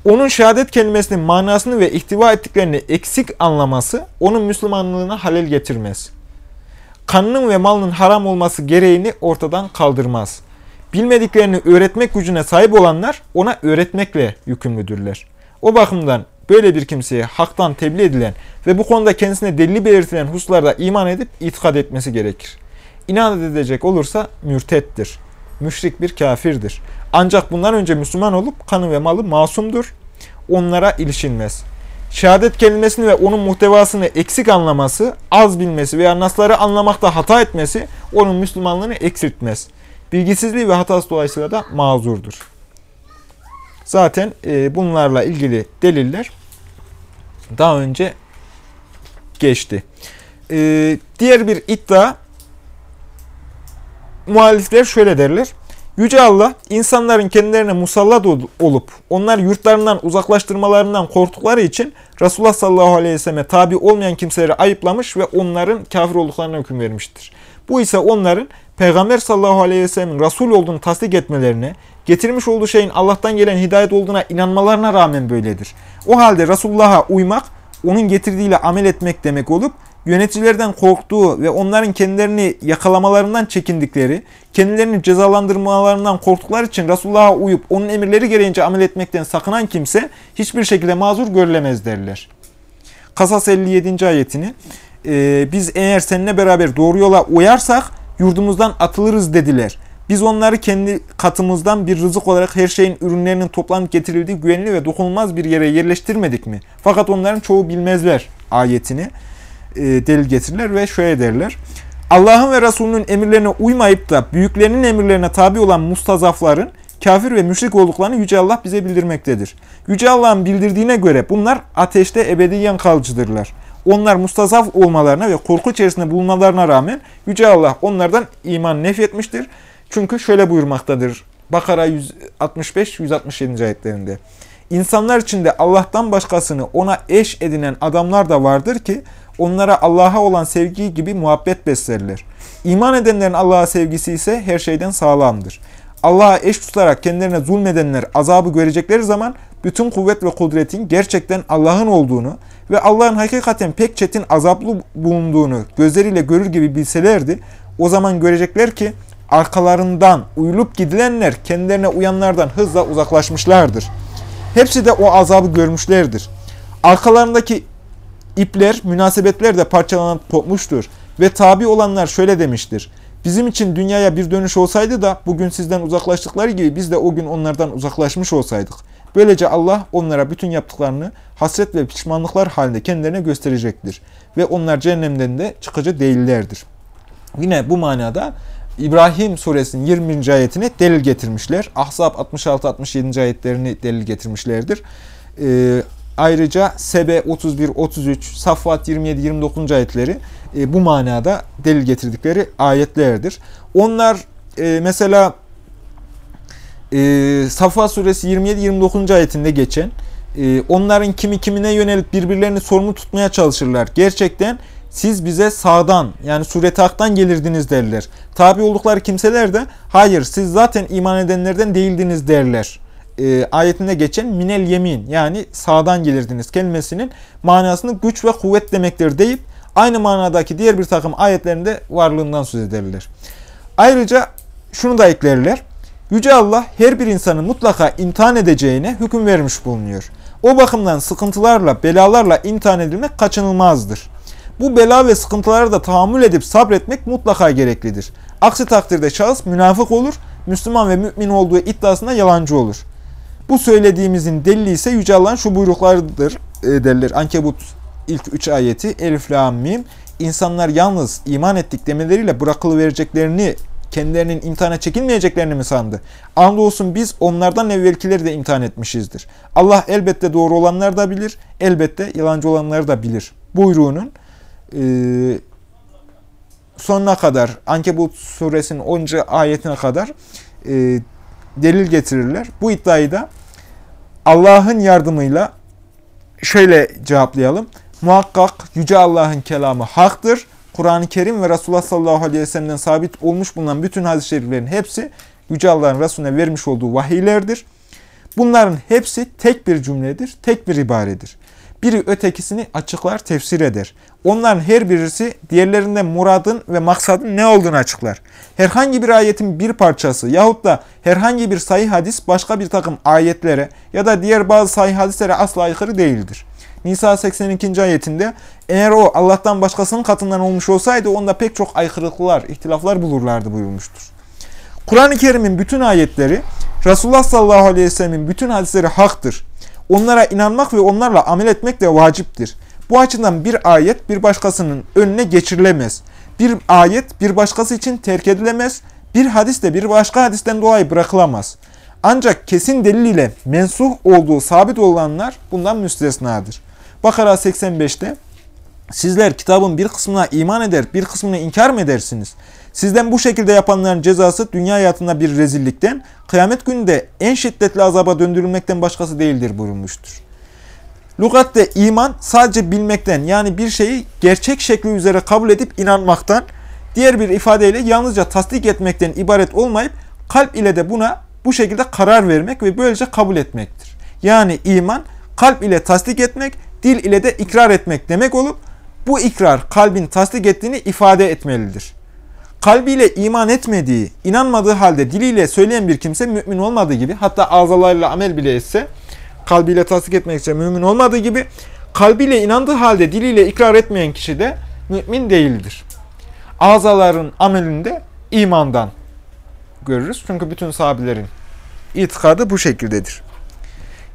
Onun şehadet kelimesinin manasını ve ihtiva ettiklerini eksik anlaması onun Müslümanlığına halel getirmez. Kanının ve malının haram olması gereğini ortadan kaldırmaz. Bilmediklerini öğretmek gücüne sahip olanlar ona öğretmekle yükümlüdürler. O bakımdan böyle bir kimseye haktan tebliğ edilen ve bu konuda kendisine delili belirtilen hususlarda iman edip itikad etmesi gerekir. inat edecek olursa mürtettir. Müşrik bir kafirdir. Ancak bundan önce Müslüman olup kanı ve malı masumdur. Onlara ilişilmez. Şehadet kelimesini ve onun muhtevasını eksik anlaması, az bilmesi veya nasları anlamakta hata etmesi onun Müslümanlığını eksiltmez. Bilgisizliği ve hatası dolayısıyla da mazurdur. Zaten e, bunlarla ilgili deliller daha önce geçti. E, diğer bir iddia muhalifler şöyle derler. Yüce Allah insanların kendilerine musallat olup onlar yurtlarından uzaklaştırmalarından korktukları için Resulullah sallallahu aleyhi ve selleme tabi olmayan kimseleri ayıplamış ve onların kafir olduklarına hüküm vermiştir. Bu ise onların Peygamber sallallahu aleyhi ve sellemin Resul olduğunu tasdik etmelerine, getirmiş olduğu şeyin Allah'tan gelen hidayet olduğuna inanmalarına rağmen böyledir. O halde Resulullah'a uymak, onun getirdiğiyle amel etmek demek olup, yöneticilerden korktuğu ve onların kendilerini yakalamalarından çekindikleri, kendilerini cezalandırmalarından korktukları için Resulullah'a uyup onun emirleri gereğince amel etmekten sakınan kimse hiçbir şekilde mazur görülemez derler. Kasas 57. ayetini e, biz eğer seninle beraber doğru yola uyarsak yurdumuzdan atılırız dediler. Biz onları kendi katımızdan bir rızık olarak her şeyin ürünlerinin toplanıp getirildiği güvenli ve dokunulmaz bir yere yerleştirmedik mi? Fakat onların çoğu bilmezler ayetini delil getirirler ve şöyle derler. Allah'ın ve Resulünün emirlerine uymayıp da büyüklerinin emirlerine tabi olan mustazafların kafir ve müşrik olduklarını Yüce Allah bize bildirmektedir. Yüce Allah'ın bildirdiğine göre bunlar ateşte ebediyen kalıcıdırlar. Onlar mustazaf olmalarına ve korku içerisinde bulunmalarına rağmen Yüce Allah onlardan iman nefretmiştir. Çünkü şöyle buyurmaktadır. Bakara 165-167. ayetlerinde. İnsanlar içinde Allah'tan başkasını ona eş edinen adamlar da vardır ki onlara Allah'a olan sevgi gibi muhabbet beslerler. İman edenlerin Allah'a sevgisi ise her şeyden sağlamdır. Allah'a eş tutarak kendilerine zulmedenler azabı görecekleri zaman bütün kuvvet ve kudretin gerçekten Allah'ın olduğunu ve Allah'ın hakikaten pek çetin azaplı bulunduğunu gözleriyle görür gibi bilselerdi, o zaman görecekler ki arkalarından uyulup gidilenler kendilerine uyanlardan hızla uzaklaşmışlardır. Hepsi de o azabı görmüşlerdir. Arkalarındaki ipler, münasebetler de parçalanıp kopmuştur. Ve tabi olanlar şöyle demiştir. Bizim için dünyaya bir dönüş olsaydı da bugün sizden uzaklaştıkları gibi biz de o gün onlardan uzaklaşmış olsaydık. Böylece Allah onlara bütün yaptıklarını hasret ve pişmanlıklar halinde kendilerine gösterecektir. Ve onlar cehennemden de çıkıcı değillerdir. Yine bu manada İbrahim suresinin 20. ayetine delil getirmişler. Ahzab 66-67. ayetlerini delil getirmişlerdir. Ee, ayrıca Sebe 31-33, Safvat 27-29. ayetleri e, bu manada delil getirdikleri ayetlerdir. Onlar e, mesela e, Safa suresi 27-29. ayetinde geçen e, onların kimi kimine yönelip birbirlerini sorumlu tutmaya çalışırlar. Gerçekten siz bize sağdan yani sureti haktan gelirdiniz derler. Tabi oldukları kimseler de hayır siz zaten iman edenlerden değildiniz derler. E, ayetinde geçen minel yemin yani sağdan gelirdiniz kelimesinin manasını güç ve kuvvet demektir deyip aynı manadaki diğer bir takım ayetlerinde varlığından söz ederler. Ayrıca şunu da eklerler. Yüce Allah her bir insanı mutlaka imtihan edeceğine hüküm vermiş bulunuyor. O bakımdan sıkıntılarla, belalarla imtihan edilmek kaçınılmazdır. Bu bela ve sıkıntılara da tahammül edip sabretmek mutlaka gereklidir. Aksi takdirde şahıs münafık olur, Müslüman ve mümin olduğu iddiasında yalancı olur. Bu söylediğimizin delili ise Yüce Allah'ın şu buyruklarıdır e, derler. Ankebut ilk 3 ayeti Elif, La, Mim. İnsanlar yalnız iman ettik demeleriyle bırakılıvereceklerini kendilerinin imtihana çekilmeyeceklerini mi sandı? Andolsun biz onlardan evvelkileri de imtihan etmişizdir. Allah elbette doğru olanları da bilir, elbette yalancı olanları da bilir. Buyruğunun e, sonuna kadar, Ankebut suresinin 10. ayetine kadar e, delil getirirler. Bu iddiayı da Allah'ın yardımıyla şöyle cevaplayalım. Muhakkak Yüce Allah'ın kelamı haktır. Kur'an-ı Kerim ve Resulullah sallallahu aleyhi ve sellem'den sabit olmuş bulunan bütün hadis-i şeriflerin hepsi Yüce Allah'ın Resulüne vermiş olduğu vahiylerdir. Bunların hepsi tek bir cümledir, tek bir ibaredir. Biri ötekisini açıklar, tefsir eder. Onların her birisi diğerlerinden muradın ve maksadın ne olduğunu açıklar. Herhangi bir ayetin bir parçası yahut da herhangi bir sayı hadis başka bir takım ayetlere ya da diğer bazı sayı hadislere asla aykırı değildir. Nisa 82. ayetinde eğer o Allah'tan başkasının katından olmuş olsaydı onda pek çok aykırılıklar, ihtilaflar bulurlardı buyurmuştur. Kur'an-ı Kerim'in bütün ayetleri, Resulullah sallallahu aleyhi ve sellemin bütün hadisleri haktır. Onlara inanmak ve onlarla amel etmek de vaciptir. Bu açıdan bir ayet bir başkasının önüne geçirilemez. Bir ayet bir başkası için terk edilemez. Bir hadis de bir başka hadisten dolayı bırakılamaz. Ancak kesin delil ile mensuh olduğu sabit olanlar bundan müstesnadır. Bakara 85'te Sizler kitabın bir kısmına iman eder, bir kısmını inkar mı edersiniz? Sizden bu şekilde yapanların cezası dünya hayatında bir rezillikten, kıyamet gününde en şiddetli azaba döndürülmekten başkası değildir buyurmuştur. Lugatte iman sadece bilmekten yani bir şeyi gerçek şekli üzere kabul edip inanmaktan, diğer bir ifadeyle yalnızca tasdik etmekten ibaret olmayıp kalp ile de buna bu şekilde karar vermek ve böylece kabul etmektir. Yani iman kalp ile tasdik etmek, dil ile de ikrar etmek demek olup bu ikrar kalbin tasdik ettiğini ifade etmelidir. Kalbiyle iman etmediği, inanmadığı halde diliyle söyleyen bir kimse mümin olmadığı gibi hatta azalarıyla amel bile etse kalbiyle tasdik etmek için mümin olmadığı gibi kalbiyle inandığı halde diliyle ikrar etmeyen kişi de mümin değildir. Azaların amelinde imandan görürüz. Çünkü bütün sahabelerin itikadı bu şekildedir.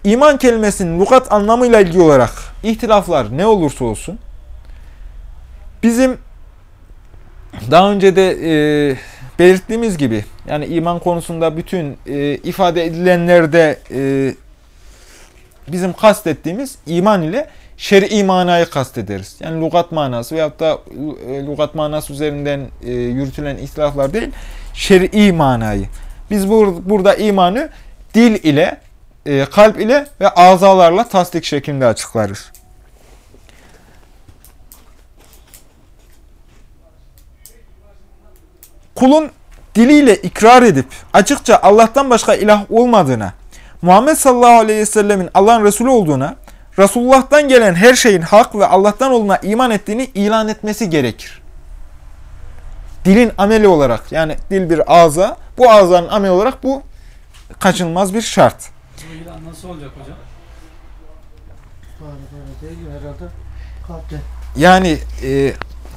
İman kelimesinin lugat anlamıyla ilgili olarak ihtilaflar ne olursa olsun bizim daha önce de e, belirttiğimiz gibi yani iman konusunda bütün e, ifade edilenlerde e, bizim kastettiğimiz iman ile şer'i manayı kastederiz. Yani lugat manası veyahut da e, lugat manası üzerinden e, yürütülen ihtilaflar değil, şer'i manayı. Biz bur burada imanı dil ile, e, kalp ile ve azalarla tasdik şeklinde açıklarız. Kulun diliyle ikrar edip açıkça Allah'tan başka ilah olmadığına, Muhammed sallallahu aleyhi ve sellemin Allah'ın Resulü olduğuna, Resulullah'tan gelen her şeyin hak ve Allah'tan olduğuna iman ettiğini ilan etmesi gerekir. Dilin ameli olarak yani dil bir ağza, bu ağzanın ameli olarak bu kaçınılmaz bir şart. Bu ilan nasıl olacak hocam? Böyle böyle değil herhalde. Kalpte. Yani e,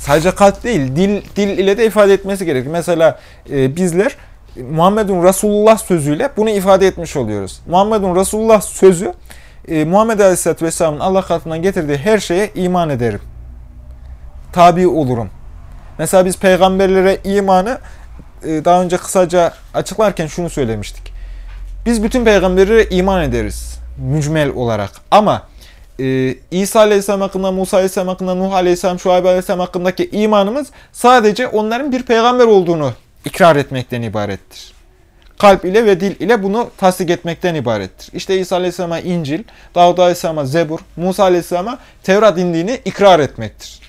sadece kalp değil, dil dil ile de ifade etmesi gerekir. Mesela e, bizler Muhammedun Resulullah sözüyle bunu ifade etmiş oluyoruz. Muhammedun Resulullah sözü e, Muhammed Aleyhisselatü Vesselam'ın Allah katından getirdiği her şeye iman ederim. Tabi olurum. Mesela biz peygamberlere imanı e, daha önce kısaca açıklarken şunu söylemiştik. Biz bütün peygamberlere iman ederiz mücmel olarak. Ama e, İsa Aleyhisselam hakkında, Musa Aleyhisselam hakkında, Nuh Aleyhisselam, Şuayb Aleyhisselam hakkındaki imanımız sadece onların bir peygamber olduğunu ikrar etmekten ibarettir. Kalp ile ve dil ile bunu tasdik etmekten ibarettir. İşte İsa Aleyhisselam'a İncil, Davud Aleyhisselam'a Zebur, Musa Aleyhisselam'a Tevrat indiğini ikrar etmektir.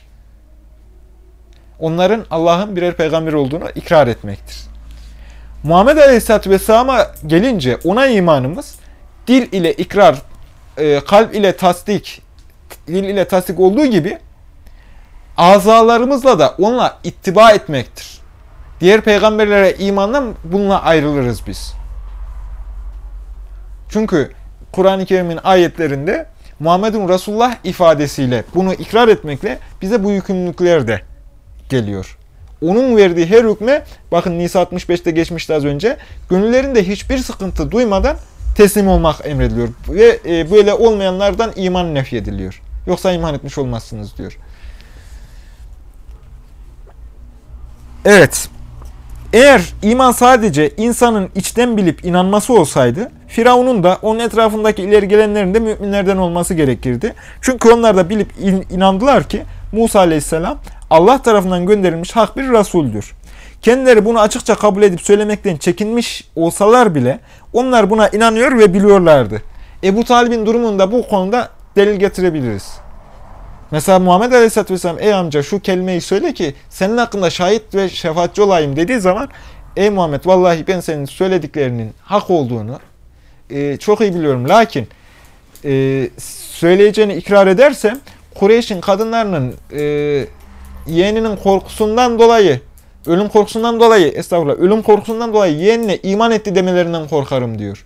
Onların Allah'ın birer peygamber olduğunu ikrar etmektir. Muhammed Aleyhisselatü Vesselam'a gelince ona imanımız dil ile ikrar, e, kalp ile tasdik, dil ile tasdik olduğu gibi azalarımızla da onunla ittiba etmektir. Diğer peygamberlere imandan bununla ayrılırız biz. Çünkü Kur'an-ı Kerim'in ayetlerinde Muhammedun Resulullah ifadesiyle bunu ikrar etmekle bize bu yükümlülükler de geliyor. Onun verdiği her hükme, bakın Nisa 65'te geçmişti az önce, gönüllerinde hiçbir sıkıntı duymadan teslim olmak emrediliyor. Ve e, böyle olmayanlardan iman nefyediliyor. Yoksa iman etmiş olmazsınız diyor. Evet. Eğer iman sadece insanın içten bilip inanması olsaydı, Firavun'un da onun etrafındaki ileri gelenlerin de müminlerden olması gerekirdi. Çünkü onlar da bilip inandılar ki Musa aleyhisselam Allah tarafından gönderilmiş hak bir Resul'dür. Kendileri bunu açıkça kabul edip söylemekten çekinmiş olsalar bile onlar buna inanıyor ve biliyorlardı. Ebu Talib'in durumunda bu konuda delil getirebiliriz. Mesela Muhammed Aleyhisselatü Vesselam ey amca şu kelimeyi söyle ki senin hakkında şahit ve şefaatçi olayım dediği zaman ey Muhammed vallahi ben senin söylediklerinin hak olduğunu e, çok iyi biliyorum. Lakin e, söyleyeceğini ikrar ederse Kureyş'in kadınlarının e, yeğeninin korkusundan dolayı ölüm korkusundan dolayı estağfurullah ölüm korkusundan dolayı yeğenine iman etti demelerinden korkarım diyor.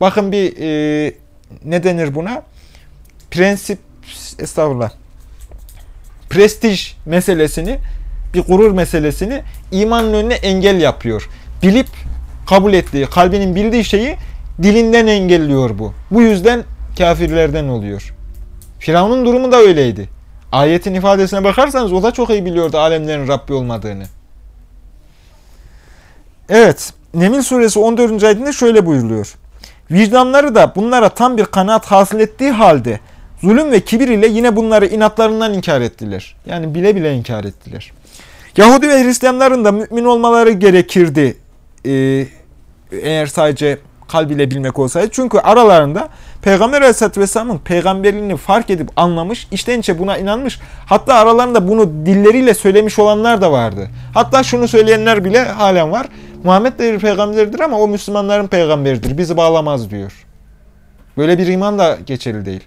Bakın bir e, ne denir buna? Prensip estağfurullah. Prestij meselesini bir gurur meselesini imanın önüne engel yapıyor. Bilip kabul ettiği, kalbinin bildiği şeyi dilinden engelliyor bu. Bu yüzden kafirlerden oluyor. Firavun'un durumu da öyleydi. Ayetin ifadesine bakarsanız o da çok iyi biliyordu alemlerin Rabbi olmadığını. Evet, Nemil suresi 14. ayetinde şöyle buyuruluyor. Vicdanları da bunlara tam bir kanaat hasıl ettiği halde zulüm ve kibir ile yine bunları inatlarından inkar ettiler. Yani bile bile inkar ettiler. Yahudi ve Hristiyanların da mümin olmaları gerekirdi ee, eğer sadece kalbiyle bilmek olsaydı. Çünkü aralarında Peygamber Aleyhisselatü Vesselam'ın peygamberliğini fark edip anlamış, içten içe buna inanmış. Hatta aralarında bunu dilleriyle söylemiş olanlar da vardı. Hatta şunu söyleyenler bile halen var. Muhammed de bir peygamberdir ama o Müslümanların peygamberidir. Bizi bağlamaz diyor. Böyle bir iman da geçerli değil.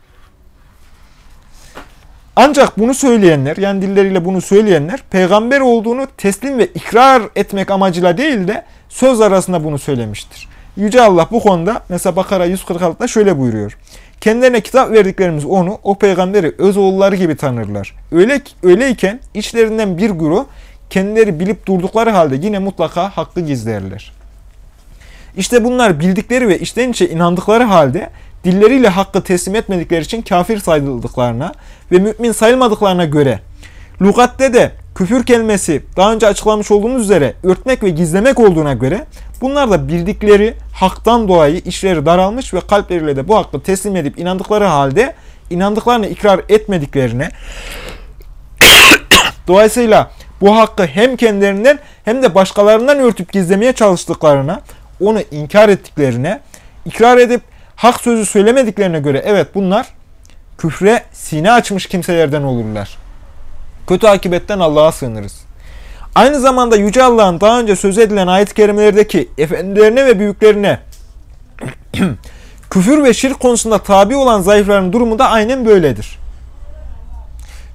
Ancak bunu söyleyenler, yani dilleriyle bunu söyleyenler, peygamber olduğunu teslim ve ikrar etmek amacıyla değil de söz arasında bunu söylemiştir. Yüce Allah bu konuda mesela Bakara 146'da şöyle buyuruyor. Kendilerine kitap verdiklerimiz onu, o peygamberi öz oğulları gibi tanırlar. Öyle, öyleyken içlerinden bir grup kendileri bilip durdukları halde yine mutlaka hakkı gizlerler. İşte bunlar bildikleri ve içten içe inandıkları halde dilleriyle hakkı teslim etmedikleri için kafir sayıldıklarına ve mümin sayılmadıklarına göre lugatte de küfür kelimesi daha önce açıklamış olduğumuz üzere örtmek ve gizlemek olduğuna göre bunlar da bildikleri haktan dolayı işleri daralmış ve kalpleriyle de bu hakkı teslim edip inandıkları halde inandıklarını ikrar etmediklerine dolayısıyla bu hakkı hem kendilerinden hem de başkalarından örtüp gizlemeye çalıştıklarına, onu inkar ettiklerine, ikrar edip hak sözü söylemediklerine göre evet bunlar küfre sine açmış kimselerden olurlar. Kötü akibetten Allah'a sığınırız. Aynı zamanda Yüce Allah'ın daha önce söz edilen ayet-i kerimelerdeki efendilerine ve büyüklerine küfür ve şirk konusunda tabi olan zayıfların durumu da aynen böyledir.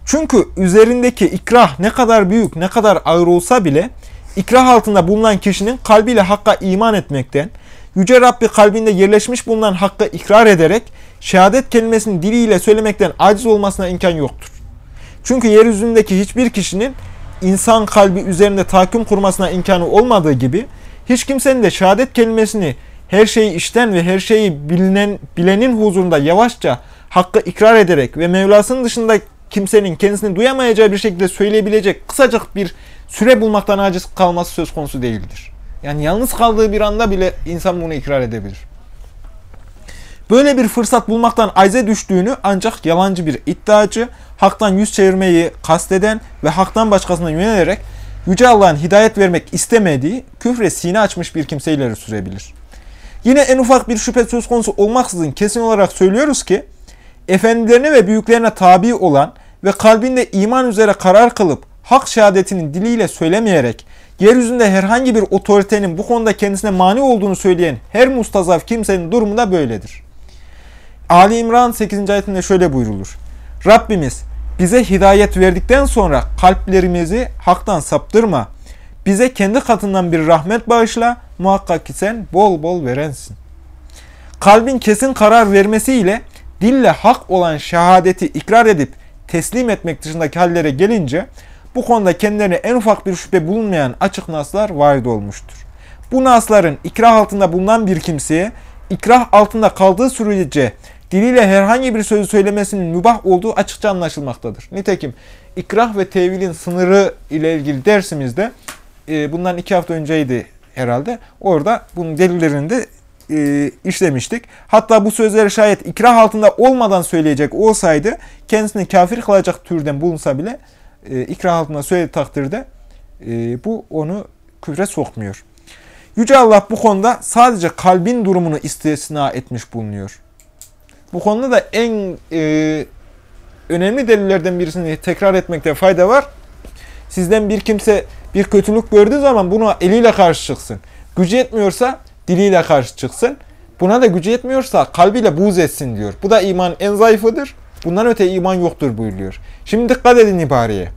Çünkü üzerindeki ikrah ne kadar büyük, ne kadar ağır olsa bile ikrah altında bulunan kişinin kalbiyle hakka iman etmekten, Yüce Rabbi kalbinde yerleşmiş bulunan hakkı ikrar ederek şehadet kelimesini diliyle söylemekten aciz olmasına imkan yoktur. Çünkü yeryüzündeki hiçbir kişinin insan kalbi üzerinde tahakküm kurmasına imkanı olmadığı gibi hiç kimsenin de şehadet kelimesini her şeyi işten ve her şeyi bilinen, bilenin huzurunda yavaşça hakkı ikrar ederek ve Mevlasının dışında kimsenin kendisini duyamayacağı bir şekilde söyleyebilecek kısacık bir süre bulmaktan aciz kalması söz konusu değildir. Yani yalnız kaldığı bir anda bile insan bunu ikrar edebilir. Böyle bir fırsat bulmaktan ayze düştüğünü ancak yalancı bir iddiacı, haktan yüz çevirmeyi kasteden ve haktan başkasına yönelerek Yüce Allah'ın hidayet vermek istemediği küfre sine açmış bir kimse ileri sürebilir. Yine en ufak bir şüphe söz konusu olmaksızın kesin olarak söylüyoruz ki, efendilerine ve büyüklerine tabi olan ve kalbinde iman üzere karar kılıp hak şehadetini diliyle söylemeyerek yeryüzünde herhangi bir otoritenin bu konuda kendisine mani olduğunu söyleyen her mustazaf kimsenin durumu da böyledir. Ali İmran 8. ayetinde şöyle buyrulur. Rabbimiz bize hidayet verdikten sonra kalplerimizi haktan saptırma. Bize kendi katından bir rahmet bağışla. Muhakkak ki sen bol bol verensin. Kalbin kesin karar vermesiyle dille hak olan şehadeti ikrar edip teslim etmek dışındaki hallere gelince bu konuda kendilerine en ufak bir şüphe bulunmayan açık naslar varid olmuştur. Bu nasların ikrah altında bulunan bir kimseye ikrah altında kaldığı sürece diliyle herhangi bir sözü söylemesinin mübah olduğu açıkça anlaşılmaktadır. Nitekim ikrah ve tevilin sınırı ile ilgili dersimizde e, bundan iki hafta önceydi herhalde. Orada bunun delillerini de e, işlemiştik. Hatta bu sözleri şayet ikrah altında olmadan söyleyecek olsaydı kendisini kafir kılacak türden bulunsa bile e, ikrah altında söylediği takdirde e, bu onu küfre sokmuyor. Yüce Allah bu konuda sadece kalbin durumunu istisna etmiş bulunuyor. Bu konuda da en e, önemli delillerden birisini tekrar etmekte fayda var. Sizden bir kimse bir kötülük gördüğü zaman bunu eliyle karşı çıksın. Gücü yetmiyorsa diliyle karşı çıksın. Buna da gücü yetmiyorsa kalbiyle buğz etsin diyor. Bu da iman en zayıfıdır. Bundan öte iman yoktur buyuruyor. Şimdi dikkat edin ibareye.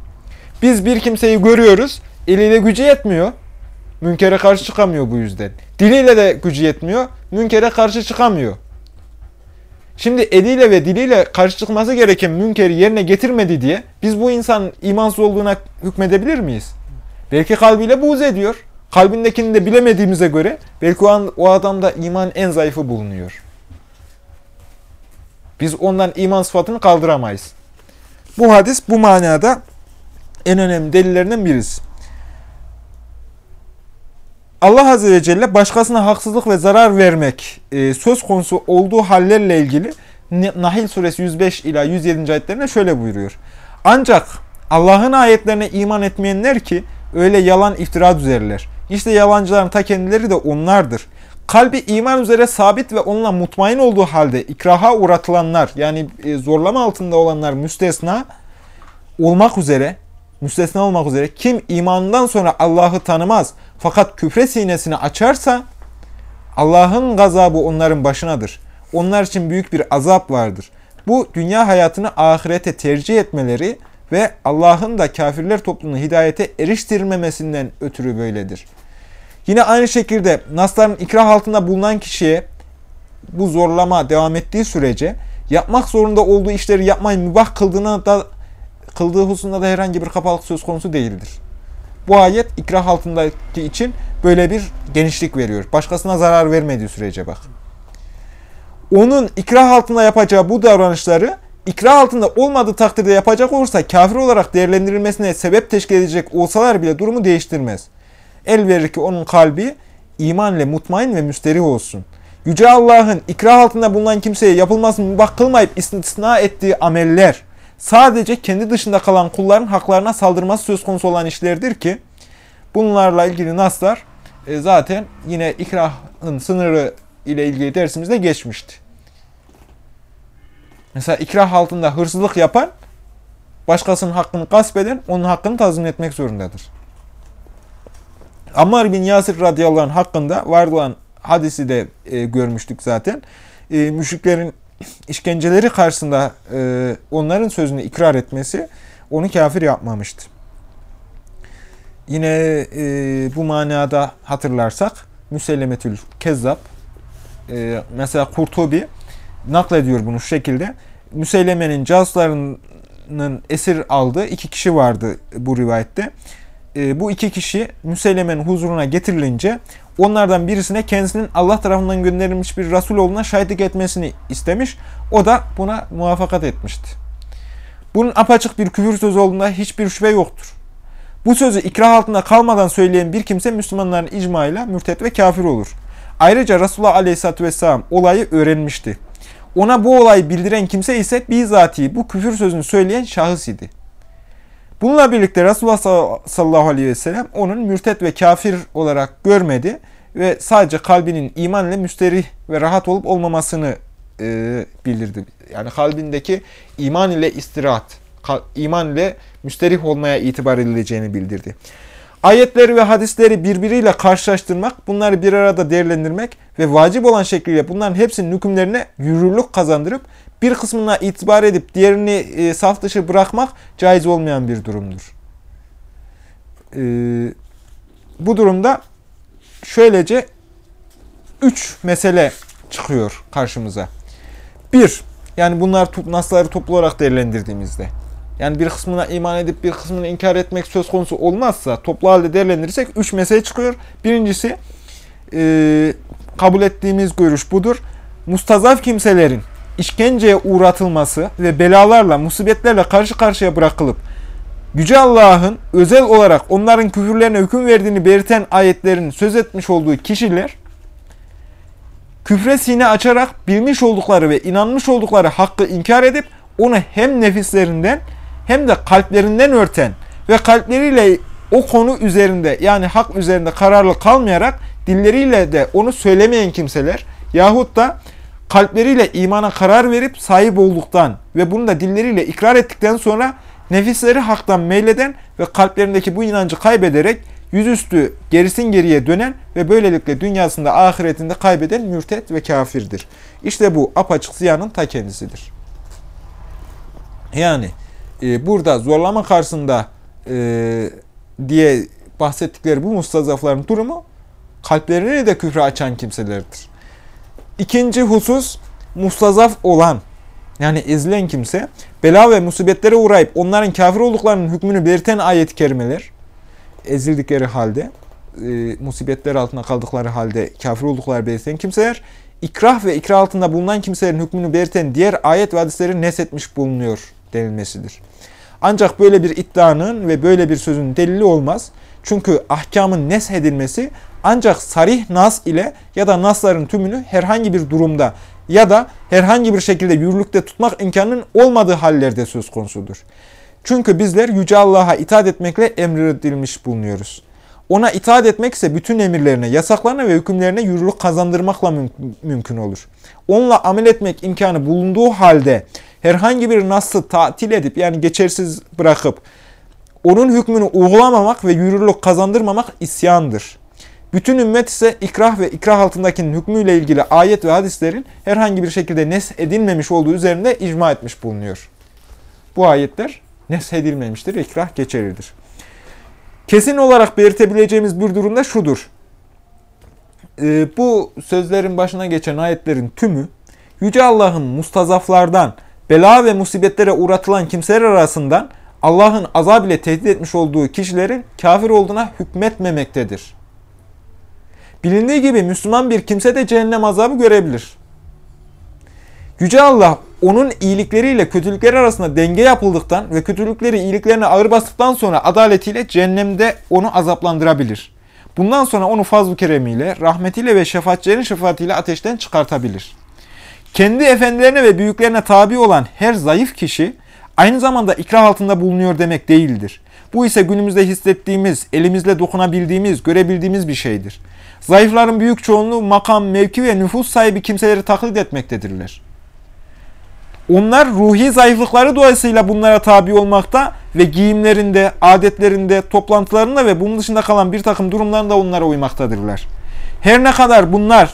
Biz bir kimseyi görüyoruz, eliyle gücü yetmiyor. Münkere karşı çıkamıyor bu yüzden. Diliyle de gücü yetmiyor, münkere karşı çıkamıyor. Şimdi eliyle ve diliyle karşı çıkması gereken münkeri yerine getirmedi diye biz bu insanın imansız olduğuna hükmedebilir miyiz? Belki kalbiyle buğz ediyor. Kalbindekini de bilemediğimize göre belki o, an, o adamda iman en zayıfı bulunuyor. Biz ondan iman sıfatını kaldıramayız. Bu hadis bu manada en önemli delillerinden birisi. Allah Azze ve Celle başkasına haksızlık ve zarar vermek e, söz konusu olduğu hallerle ilgili Nahil suresi 105 ila 107. ayetlerinde şöyle buyuruyor. Ancak Allah'ın ayetlerine iman etmeyenler ki öyle yalan iftira düzerler. İşte yalancıların ta kendileri de onlardır. Kalbi iman üzere sabit ve onunla mutmain olduğu halde ikraha uğratılanlar yani e, zorlama altında olanlar müstesna olmak üzere müstesna olmak üzere kim imanından sonra Allah'ı tanımaz fakat küfre sinesini açarsa Allah'ın gazabı onların başınadır. Onlar için büyük bir azap vardır. Bu dünya hayatını ahirete tercih etmeleri ve Allah'ın da kafirler toplumunu hidayete eriştirmemesinden ötürü böyledir. Yine aynı şekilde nasların ikrah altında bulunan kişiye bu zorlama devam ettiği sürece yapmak zorunda olduğu işleri yapmayı mübah kıldığına da kıldığı hususunda da herhangi bir kapalık söz konusu değildir. Bu ayet ikrah altındaki için böyle bir genişlik veriyor. Başkasına zarar vermediği sürece bak. Onun ikrah altında yapacağı bu davranışları ikrah altında olmadığı takdirde yapacak olursa kafir olarak değerlendirilmesine sebep teşkil edecek olsalar bile durumu değiştirmez. El verir ki onun kalbi iman ile mutmain ve müsterih olsun. Yüce Allah'ın ikrah altında bulunan kimseye yapılmasını mübah kılmayıp istisna ettiği ameller sadece kendi dışında kalan kulların haklarına saldırması söz konusu olan işlerdir ki bunlarla ilgili naslar e, zaten yine ikrahın sınırı ile ilgili dersimizde geçmişti. Mesela ikrah altında hırsızlık yapan başkasının hakkını gasp eden onun hakkını tazmin etmek zorundadır. Ammar bin Yasir radıyallahu anh hakkında var olan hadisi de e, görmüştük zaten. E, müşriklerin işkenceleri karşısında e, onların sözünü ikrar etmesi onu kafir yapmamıştı. Yine e, bu manada hatırlarsak Müsellemetül Kezzab e, mesela Kurtubi naklediyor bunu şu şekilde. Müselleme'nin casuslarının esir aldığı iki kişi vardı bu rivayette. E, bu iki kişi Müselleme'nin huzuruna getirilince onlardan birisine kendisinin Allah tarafından gönderilmiş bir Resul olduğuna şahitlik etmesini istemiş. O da buna muvaffakat etmişti. Bunun apaçık bir küfür sözü olduğunda hiçbir şüphe yoktur. Bu sözü ikrah altında kalmadan söyleyen bir kimse Müslümanların icmayla mürtet ve kafir olur. Ayrıca Resulullah Aleyhisselatü Vesselam olayı öğrenmişti. Ona bu olayı bildiren kimse ise bizatihi bu küfür sözünü söyleyen şahıs idi. Bununla birlikte Resulullah sallallahu aleyhi ve sellem onun mürtet ve kafir olarak görmedi ve sadece kalbinin iman ile müsterih ve rahat olup olmamasını e, bildirdi. Yani kalbindeki iman ile istirahat, iman ile müsterih olmaya itibar edileceğini bildirdi. Ayetleri ve hadisleri birbiriyle karşılaştırmak, bunları bir arada değerlendirmek ve vacip olan şekliyle bunların hepsinin hükümlerine yürürlük kazandırıp bir kısmına itibar edip diğerini e, saf dışı bırakmak caiz olmayan bir durumdur. E, bu durumda şöylece üç mesele çıkıyor karşımıza. Bir, yani bunlar nasları toplu olarak değerlendirdiğimizde. Yani bir kısmına iman edip bir kısmını inkar etmek söz konusu olmazsa toplu halde değerlendirirsek üç mesele çıkıyor. Birincisi e, kabul ettiğimiz görüş budur. Mustazaf kimselerin işkenceye uğratılması ve belalarla, musibetlerle karşı karşıya bırakılıp Yüce Allah'ın özel olarak onların küfürlerine hüküm verdiğini belirten ayetlerin söz etmiş olduğu kişiler küfre sine açarak bilmiş oldukları ve inanmış oldukları hakkı inkar edip onu hem nefislerinden hem de kalplerinden örten ve kalpleriyle o konu üzerinde yani hak üzerinde kararlı kalmayarak dilleriyle de onu söylemeyen kimseler yahut da kalpleriyle imana karar verip sahip olduktan ve bunu da dilleriyle ikrar ettikten sonra nefisleri haktan meyleden ve kalplerindeki bu inancı kaybederek yüzüstü gerisin geriye dönen ve böylelikle dünyasında ahiretinde kaybeden mürtet ve kafirdir. İşte bu apaçık ziyanın ta kendisidir. Yani e, burada zorlama karşısında e, diye bahsettikleri bu mustazafların durumu kalplerini de küfre açan kimselerdir. İkinci husus mustazaf olan yani ezilen kimse bela ve musibetlere uğrayıp onların kafir olduklarının hükmünü belirten ayet-i kerimeler ezildikleri halde e, musibetler altında kaldıkları halde kafir oldukları belirten kimseler ikrah ve ikrah altında bulunan kimselerin hükmünü belirten diğer ayet ve hadisleri nesetmiş bulunuyor denilmesidir. Ancak böyle bir iddianın ve böyle bir sözün delili olmaz. Çünkü ahkamın nesh edilmesi ancak sarih nas ile ya da nasların tümünü herhangi bir durumda ya da herhangi bir şekilde yürürlükte tutmak imkanının olmadığı hallerde söz konusudur. Çünkü bizler Yüce Allah'a itaat etmekle emredilmiş bulunuyoruz. Ona itaat etmek ise bütün emirlerine, yasaklarına ve hükümlerine yürürlük kazandırmakla müm mümkün olur. Onunla amel etmek imkanı bulunduğu halde herhangi bir nasıl tatil edip yani geçersiz bırakıp onun hükmünü uygulamamak ve yürürlük kazandırmamak isyandır. Bütün ümmet ise ikrah ve ikrah altındakinin hükmüyle ilgili ayet ve hadislerin herhangi bir şekilde nes edilmemiş olduğu üzerinde icma etmiş bulunuyor. Bu ayetler nes edilmemiştir, ikrah geçerlidir. Kesin olarak belirtebileceğimiz bir durumda şudur. Ee, bu sözlerin başına geçen ayetlerin tümü Yüce Allah'ın mustazaflardan, bela ve musibetlere uğratılan kimseler arasından Allah'ın azab ile tehdit etmiş olduğu kişilerin kafir olduğuna hükmetmemektedir. Bilindiği gibi Müslüman bir kimse de cehennem azabı görebilir. Yüce Allah onun iyilikleriyle kötülükleri arasında denge yapıldıktan ve kötülükleri iyiliklerine ağır bastıktan sonra adaletiyle cehennemde onu azaplandırabilir. Bundan sonra onu fazl-ı keremiyle, rahmetiyle ve şefaatçilerin şefaatiyle ateşten çıkartabilir. Kendi efendilerine ve büyüklerine tabi olan her zayıf kişi aynı zamanda ikrah altında bulunuyor demek değildir. Bu ise günümüzde hissettiğimiz, elimizle dokunabildiğimiz, görebildiğimiz bir şeydir. Zayıfların büyük çoğunluğu makam, mevki ve nüfus sahibi kimseleri taklit etmektedirler. Onlar ruhi zayıflıkları dolayısıyla bunlara tabi olmakta ve giyimlerinde, adetlerinde, toplantılarında ve bunun dışında kalan bir takım durumlarında onlara uymaktadırlar. Her ne kadar bunlar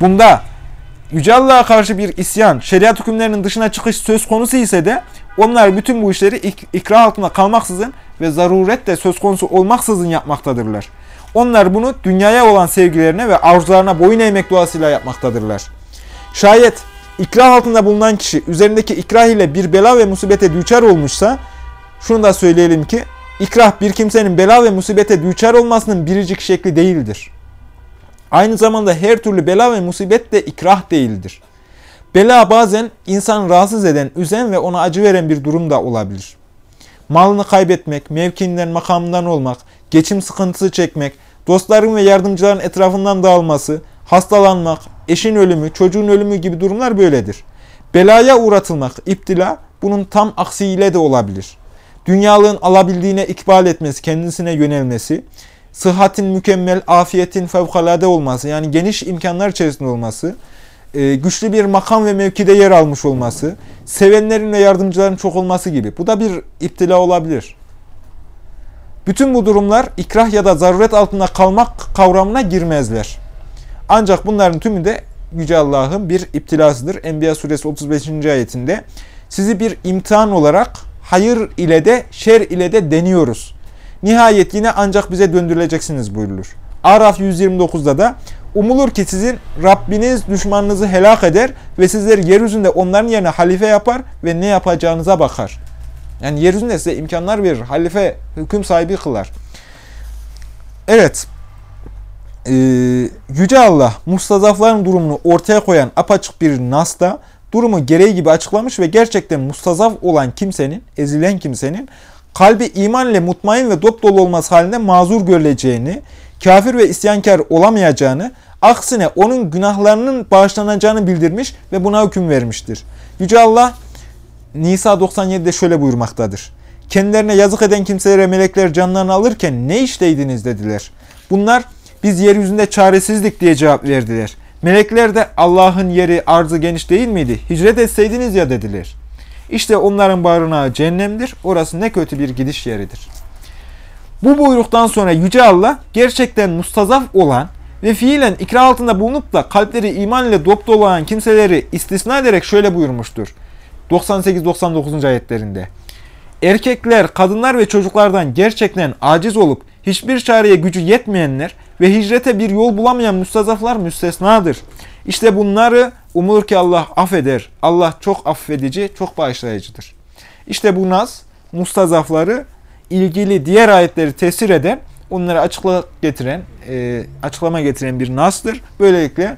bunda Yüce Allah'a karşı bir isyan, şeriat hükümlerinin dışına çıkış söz konusu ise de onlar bütün bu işleri ik ikrah altında kalmaksızın ve zaruret de söz konusu olmaksızın yapmaktadırlar. Onlar bunu dünyaya olan sevgilerine ve arzularına boyun eğmek duasıyla yapmaktadırlar. Şayet ikrah altında bulunan kişi üzerindeki ikrah ile bir bela ve musibete düçar olmuşsa şunu da söyleyelim ki ikrah bir kimsenin bela ve musibete düçar olmasının biricik şekli değildir. Aynı zamanda her türlü bela ve musibet de ikrah değildir. Bela bazen insanı rahatsız eden, üzen ve ona acı veren bir durum da olabilir. Malını kaybetmek, mevkiinden, makamından olmak, geçim sıkıntısı çekmek, dostların ve yardımcıların etrafından dağılması, hastalanmak, eşin ölümü, çocuğun ölümü gibi durumlar böyledir. Belaya uğratılmak, iptila bunun tam aksiyle de olabilir. Dünyalığın alabildiğine ikbal etmesi, kendisine yönelmesi, sıhhatin mükemmel, afiyetin fevkalade olması, yani geniş imkanlar içerisinde olması, e, güçlü bir makam ve mevkide yer almış olması, sevenlerin ve yardımcıların çok olması gibi. Bu da bir iptila olabilir. Bütün bu durumlar ikrah ya da zaruret altında kalmak kavramına girmezler. Ancak bunların tümü de Yüce Allah'ın bir iptilasıdır. Enbiya suresi 35. ayetinde sizi bir imtihan olarak hayır ile de şer ile de deniyoruz. Nihayet yine ancak bize döndürüleceksiniz buyurulur. Araf 129'da da umulur ki sizin Rabbiniz düşmanınızı helak eder ve sizleri yeryüzünde onların yerine halife yapar ve ne yapacağınıza bakar. Yani yeryüzünde size imkanlar verir. Halife, hüküm sahibi kılar. Evet. Ee, Yüce Allah mustazafların durumunu ortaya koyan apaçık bir nasta durumu gereği gibi açıklamış ve gerçekten mustazaf olan kimsenin, ezilen kimsenin kalbi iman ile mutmain ve dop dolu olması halinde mazur görüleceğini, kafir ve isyankar olamayacağını, aksine onun günahlarının bağışlanacağını bildirmiş ve buna hüküm vermiştir. Yüce Allah Nisa 97'de şöyle buyurmaktadır. Kendilerine yazık eden kimselere melekler canlarını alırken ne işteydiniz dediler. Bunlar biz yeryüzünde çaresizlik diye cevap verdiler. Melekler de Allah'ın yeri arzı geniş değil miydi? Hicret etseydiniz ya dediler. İşte onların barınağı cehennemdir. Orası ne kötü bir gidiş yeridir. Bu buyruktan sonra Yüce Allah gerçekten mustazaf olan ve fiilen ikra altında bulunup da kalpleri iman ile dop olan kimseleri istisna ederek şöyle buyurmuştur. 98-99. ayetlerinde. Erkekler, kadınlar ve çocuklardan gerçekten aciz olup hiçbir çareye gücü yetmeyenler ve hicrete bir yol bulamayan müstazaflar müstesnadır. İşte bunları umulur ki Allah affeder. Allah çok affedici, çok bağışlayıcıdır. İşte bu nas, mustazafları ilgili diğer ayetleri tesir eden, onlara açıklık getiren, e, açıklama getiren bir nasdır. Böylelikle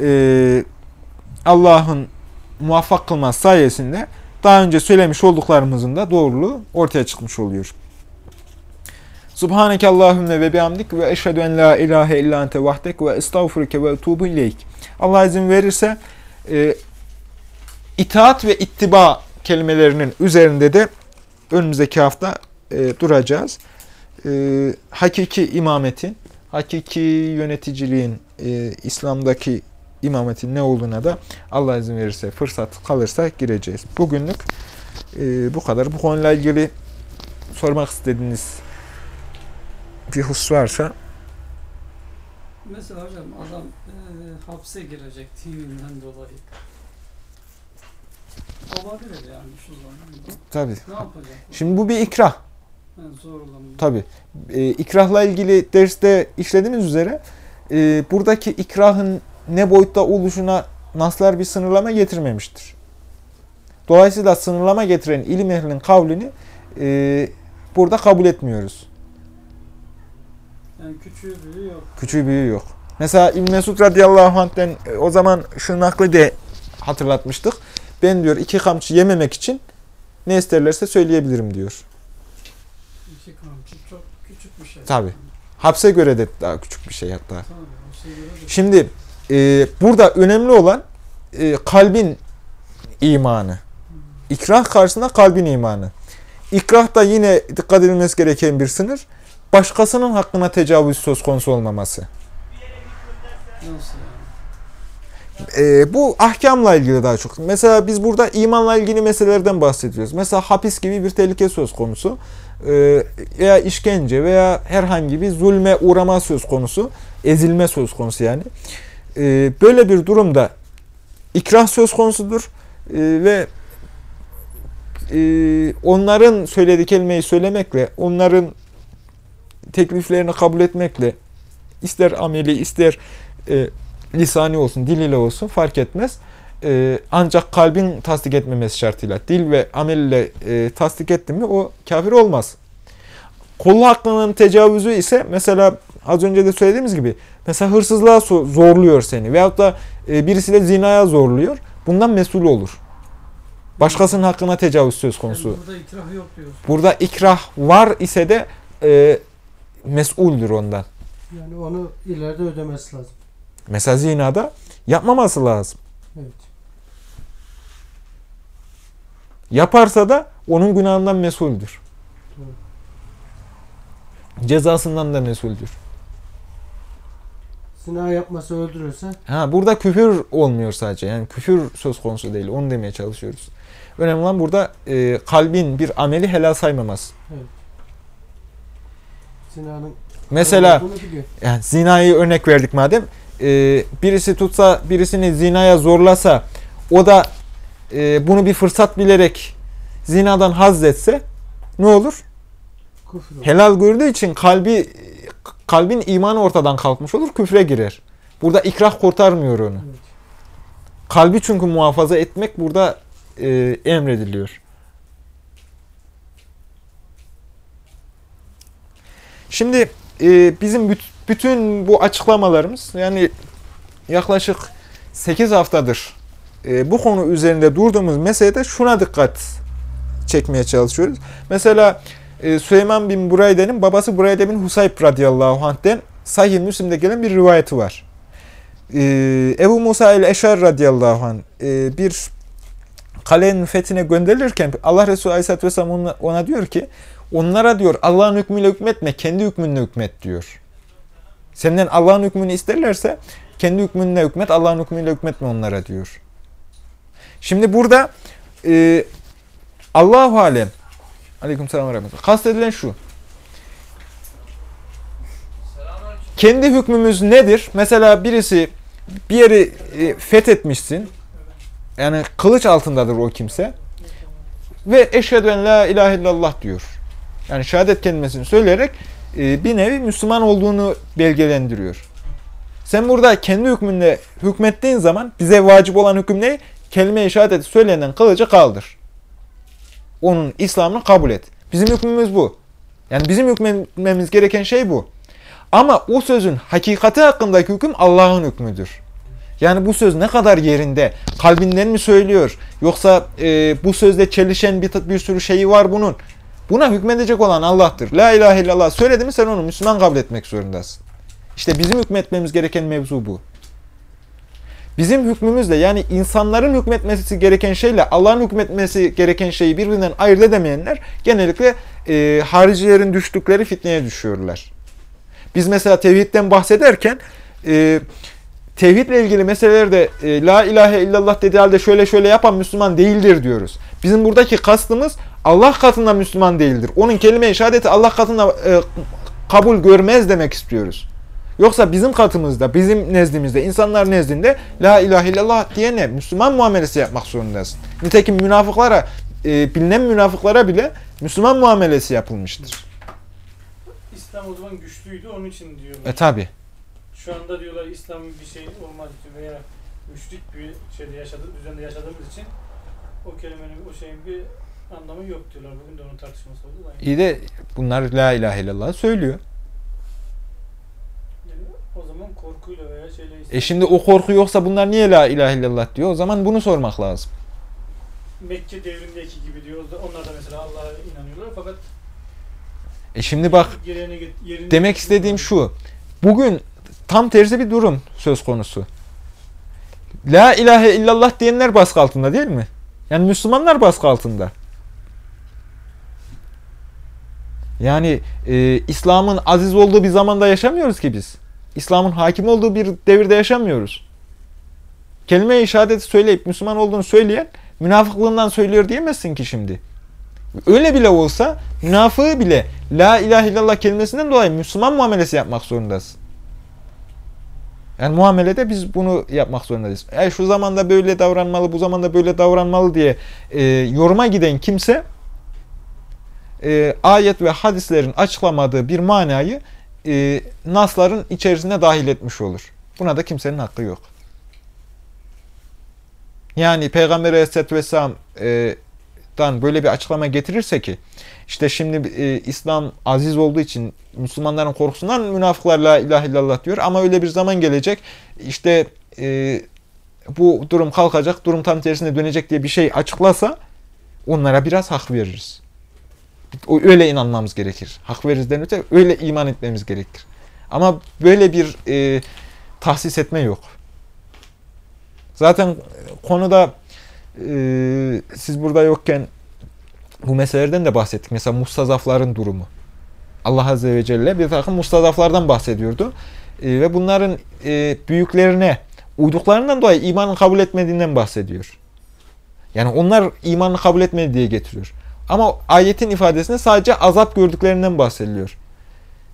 e, Allah'ın muvaffak kılması sayesinde daha önce söylemiş olduklarımızın da doğruluğu ortaya çıkmış oluyor. Subhaneke Allahümme ve bihamdik ve eşhedü en la ilahe illa ente vahdek ve estağfurike ve etubu ileyk. Allah izin verirse e, itaat ve ittiba kelimelerinin üzerinde de önümüzdeki hafta e, duracağız. E, hakiki imametin, hakiki yöneticiliğin, e, İslam'daki imametin ne olduğuna da Allah izin verirse, fırsat kalırsa gireceğiz. Bugünlük e, bu kadar. Bu konuyla ilgili sormak istediğiniz bir husus varsa Mesela hocam adam e, hapse girecek dininden dolayı. Olabilir yani şu zamanda. tabii. Ne yapacak? Şimdi bu bir ikrah. Yani zorlama. Tabii. E, ikrahla ilgili derste işlediğimiz üzere e, buradaki ikrahın ne boyutta oluşuna naslar bir sınırlama getirmemiştir. Dolayısıyla sınırlama getiren ilim ehlinin kavlini e, burada kabul etmiyoruz. Yani küçüğü büyüğü yok. Küçüğü büyüğü yok. Mesela İbn Mesud radıyallahu anh'ten e, o zaman şu nakli de hatırlatmıştık. Ben diyor iki kamçı yememek için ne isterlerse söyleyebilirim diyor. İki kamçı çok küçük bir şey. Tabii. Hapse göre de daha küçük bir şey hatta. Tabii. Şey Şimdi e, burada önemli olan e, kalbin imanı. İkrah karşısında kalbin imanı. İkrah da yine dikkat edilmesi gereken bir sınır. Başkasının hakkına tecavüz söz konusu olmaması. E, bu ahkamla ilgili daha çok. Mesela biz burada imanla ilgili meselelerden bahsediyoruz. Mesela hapis gibi bir tehlike söz konusu. E, veya işkence veya herhangi bir zulme uğrama söz konusu. Ezilme söz konusu yani. E, böyle bir durumda ikrah söz konusudur. E, ve e, onların söylediği kelimeyi söylemekle, onların tekliflerini kabul etmekle ister ameli ister e, lisani olsun, dil ile olsun fark etmez. Ee, ancak kalbin tasdik etmemesi şartıyla, dil ve amel ile e, tasdik etti mi o kafir olmaz. Kolu hakkının tecavüzü ise mesela az önce de söylediğimiz gibi mesela hırsızlığa zorluyor seni veyahut da e, birisiyle zinaya zorluyor. Bundan mesul olur. Başkasının hakkına tecavüz söz konusu. Yani burada ikrah yok diyorsun. Burada ikrah var ise de e, mesuldür ondan. Yani onu ileride ödemesi lazım. Mesela zinada yapmaması lazım. Evet. Yaparsa da onun günahından mesuldür. Cezasından da mesuldür. Zina yapması öldürürse Ha burada küfür olmuyor sadece. Yani küfür söz konusu değil. Onu demeye çalışıyoruz. Önemli olan burada e, kalbin bir ameli helal saymaması. Zinanın Mesela yani zinayı örnek verdik madem. e, birisi tutsa, birisini zinaya zorlasa, o da e, bunu bir fırsat bilerek zinadan hazzetse ne olur? Olur. Helal gördüğü için kalbi kalbin imanı ortadan kalkmış olur, küfre girer. Burada ikrah kurtarmıyor onu. Evet. Kalbi çünkü muhafaza etmek burada e, emrediliyor. Şimdi e, bizim büt- bütün bu açıklamalarımız yani yaklaşık 8 haftadır e, bu konu üzerinde durduğumuz meselede şuna dikkat çekmeye çalışıyoruz. Mesela e, Süleyman bin Burayde'nin babası Burayde bin Husayb radıyallahu anh'ten Sahih Müslim'de gelen bir rivayeti var. E, Ebu Musa el-Eşar radıyallahu anh e, bir kalenin fethine gönderilirken Allah Resulü aleyhisselatü vesselam ona diyor ki onlara diyor Allah'ın hükmüyle hükmetme kendi hükmünle hükmet diyor. Senden Allah'ın hükmünü isterlerse kendi hükmünle hükmet Allah'ın hükmüyle hükmetme onlara diyor. Şimdi burada e, Allahu alem aleyküm selam ve rahmetullah. Kastedilen şu. kendi hükmümüz nedir? Mesela birisi bir yeri e, fethetmişsin. Yani kılıç altındadır o kimse. Ve eşhedü en la ilahe illallah diyor. Yani şehadet kelimesini söyleyerek e, bir nevi Müslüman olduğunu belgelendiriyor. Sen burada kendi hükmünle hükmettiğin zaman bize vacip olan hüküm ne? Kelime-i şehadeti söylenen kılıcı kaldır. Onun İslam'ını kabul et. Bizim hükmümüz bu. Yani bizim hükmetmemiz gereken şey bu. Ama o sözün hakikati hakkındaki hüküm Allah'ın hükmüdür. Yani bu söz ne kadar yerinde? Kalbinden mi söylüyor? Yoksa e, bu sözle çelişen bir, bir sürü şeyi var bunun. Buna hükmedecek olan Allah'tır. La ilahe illallah söyledi mi sen onu Müslüman kabul etmek zorundasın. İşte bizim hükmetmemiz gereken mevzu bu. Bizim hükmümüzle yani insanların hükmetmesi gereken şeyle Allah'ın hükmetmesi gereken şeyi birbirinden ayırt edemeyenler genellikle e, haricilerin düştükleri fitneye düşüyorlar. Biz mesela tevhidden bahsederken e, tevhidle ilgili meselelerde e, la ilahe illallah dediği halde şöyle şöyle yapan Müslüman değildir diyoruz. Bizim buradaki kastımız Allah katında Müslüman değildir. Onun kelime-i şehadeti Allah katında e, kabul görmez demek istiyoruz. Yoksa bizim katımızda, bizim nezdimizde, insanlar nezdinde La ilahe illallah diyene Müslüman muamelesi yapmak zorundasın. Nitekim münafıklara, e, bilinen münafıklara bile Müslüman muamelesi yapılmıştır. İslam o zaman güçlüydü onun için diyorlar. E tabi. Şu anda diyorlar İslam bir şey olmaz veya müşrik bir şeyde yaşadığı, düzende yaşadığımız için o kelimenin, o şeyin bir anlamı yok diyorlar. Bugün de onun tartışması oldu da. İyi de bunlar La ilahe illallah söylüyor. O zaman korkuyla veya şeyle E şimdi o korku yoksa bunlar niye La ilahe illallah diyor? O zaman bunu sormak lazım. Mekke devrindeki gibi diyor. Onlar da mesela Allah'a inanıyorlar fakat E şimdi bak demek istediğim şu. Bugün tam tersi bir durum söz konusu. La ilahe illallah diyenler baskı altında değil mi? Yani Müslümanlar baskı altında. Yani e, İslam'ın aziz olduğu bir zamanda yaşamıyoruz ki biz. İslam'ın hakim olduğu bir devirde yaşamıyoruz. Kelime-i şehadeti söyleyip Müslüman olduğunu söyleyen münafıklığından söylüyor diyemezsin ki şimdi. Öyle bile olsa münafığı bile La ilahe illallah kelimesinden dolayı Müslüman muamelesi yapmak zorundasın. Yani muamelede biz bunu yapmak zorundayız. Yani şu zamanda böyle davranmalı, bu zamanda böyle davranmalı diye e, yoruma giden kimse e, ayet ve hadislerin açıklamadığı bir manayı e, nasların içerisine dahil etmiş olur. Buna da kimsenin hakkı yok. Yani Peygamber Aleyhisselatü Vesselam e, böyle bir açıklama getirirse ki işte şimdi e, İslam aziz olduğu için Müslümanların korkusundan münafıklar la ilahe illallah diyor ama öyle bir zaman gelecek işte e, bu durum kalkacak durum tam tersine dönecek diye bir şey açıklasa onlara biraz hak veririz. Öyle inanmamız gerekir. Hak verizden öte öyle iman etmemiz gerekir. Ama böyle bir e, tahsis etme yok. Zaten konuda e, siz burada yokken bu meselelerden de bahsettik. Mesela mustazafların durumu. Allah Azze ve Celle bir takım mustazaflardan bahsediyordu. E, ve bunların e, büyüklerine uyduklarından dolayı imanı kabul etmediğinden bahsediyor. Yani onlar imanı kabul etmedi diye getiriyor. Ama ayetin ifadesinde sadece azap gördüklerinden bahsediliyor.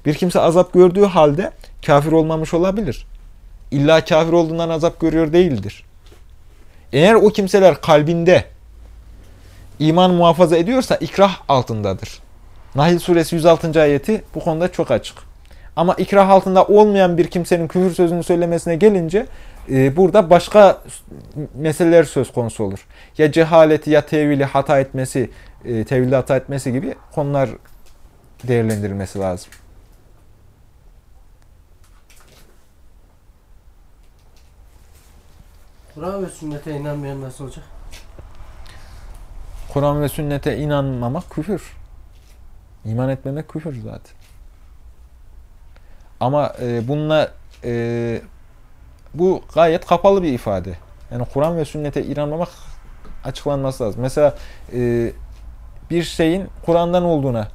Bir kimse azap gördüğü halde kafir olmamış olabilir. İlla kafir olduğundan azap görüyor değildir. Eğer o kimseler kalbinde iman muhafaza ediyorsa ikrah altındadır. Nahil suresi 106. ayeti bu konuda çok açık. Ama ikrah altında olmayan bir kimsenin küfür sözünü söylemesine gelince e, burada başka meseleler söz konusu olur. Ya cehaleti ya tevili hata etmesi, e, tevilde hata etmesi gibi konular değerlendirilmesi lazım. Kur'an ve sünnete inanmayan nasıl olacak? Kur'an ve sünnete inanmamak küfür. İman etmemek küfür zaten. Ama e, bununla e, bu gayet kapalı bir ifade. Yani Kur'an ve sünnete inanmamak açıklanması lazım. Mesela e, bir şeyin Kur'an'dan olduğuna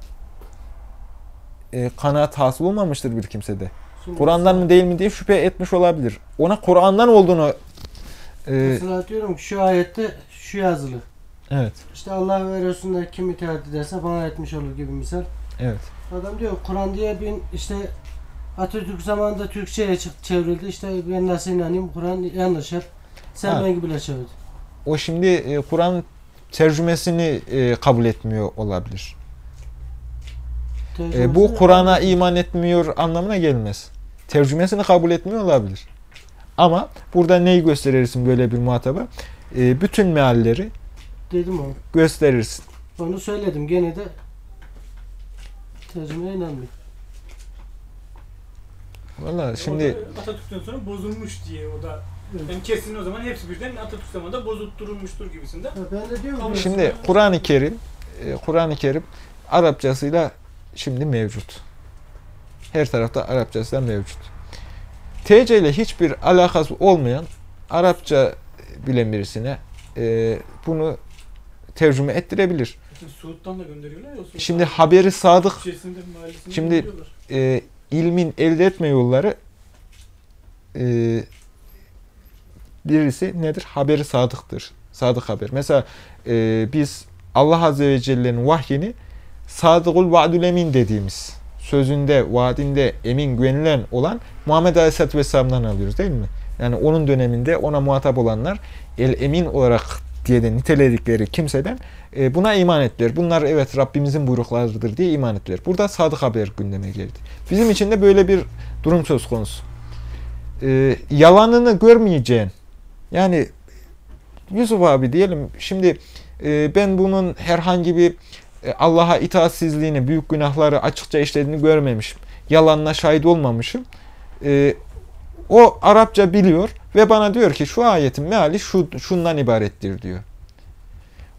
e, kanaat hasıl olmamıştır bir kimsede. Kur'an'dan mı değil mi diye şüphe etmiş olabilir. Ona Kur'an'dan olduğunu e, Mesela diyorum ki şu ayette şu yazılı. Evet, İşte Allah ve Resulüne kim itaat ederse bana etmiş olur gibi misal. evet. Adam diyor Kur'an diye bin işte Atatürk zamanında Türkçe'ye çevrildi. İşte ben nasıl inanayım Kur'an yanlış hep. Sen Ha. ben gibiler çevirdi. O şimdi e, Kur'an tercümesini e, kabul etmiyor olabilir. E, bu Kur'an'a iman etmiyor anlamına gelmez. Tercümesini kabul etmiyor olabilir. Ama burada neyi gösterirsin böyle bir muhataba? E, bütün mealleri Dedim onu. gösterirsin. Onu söyledim. Gene de tercümeye inanmıyor. Valla şimdi Orada Atatürk'ten sonra bozulmuş diye o da yani kesin o zaman hepsi birden Atatürk zamanında bozultturulmuştur gibisinde. Ha, ben de diyorum ki, şimdi Kur'an-ı Kerim e, Kur'an-ı Kerim Arapçasıyla şimdi mevcut. Her tarafta Arapçasıyla mevcut. TC ile hiçbir alakası olmayan Arapça bilen birisine e, bunu tercüme ettirebilir. Şimdi Suud'dan da gönderiyorlar ya. Şimdi haberi sadık Şimdi- e, ilmin elde etme yolları e, birisi nedir? Haberi sadıktır. Sadık haber. Mesela e, biz Allah Azze ve Celle'nin vahyini sadıkul vaadül emin dediğimiz sözünde, vaadinde emin, güvenilen olan Muhammed Aleyhisselatü Vesselam'dan alıyoruz değil mi? Yani onun döneminde ona muhatap olanlar el emin olarak diye de niteledikleri kimseden e, buna iman ettiler. Bunlar evet Rabbimizin buyruklarıdır diye iman ettiler. Burada sadık haber gündeme geldi. Bizim için de böyle bir durum söz konusu. E, yalanını görmeyeceğin, yani Yusuf abi diyelim şimdi e, ben bunun herhangi bir e, Allah'a itaatsizliğini, büyük günahları açıkça işlediğini görmemişim. Yalanla şahit olmamışım. E, o Arapça biliyor ve bana diyor ki şu ayetin meali şu, şundan ibarettir diyor.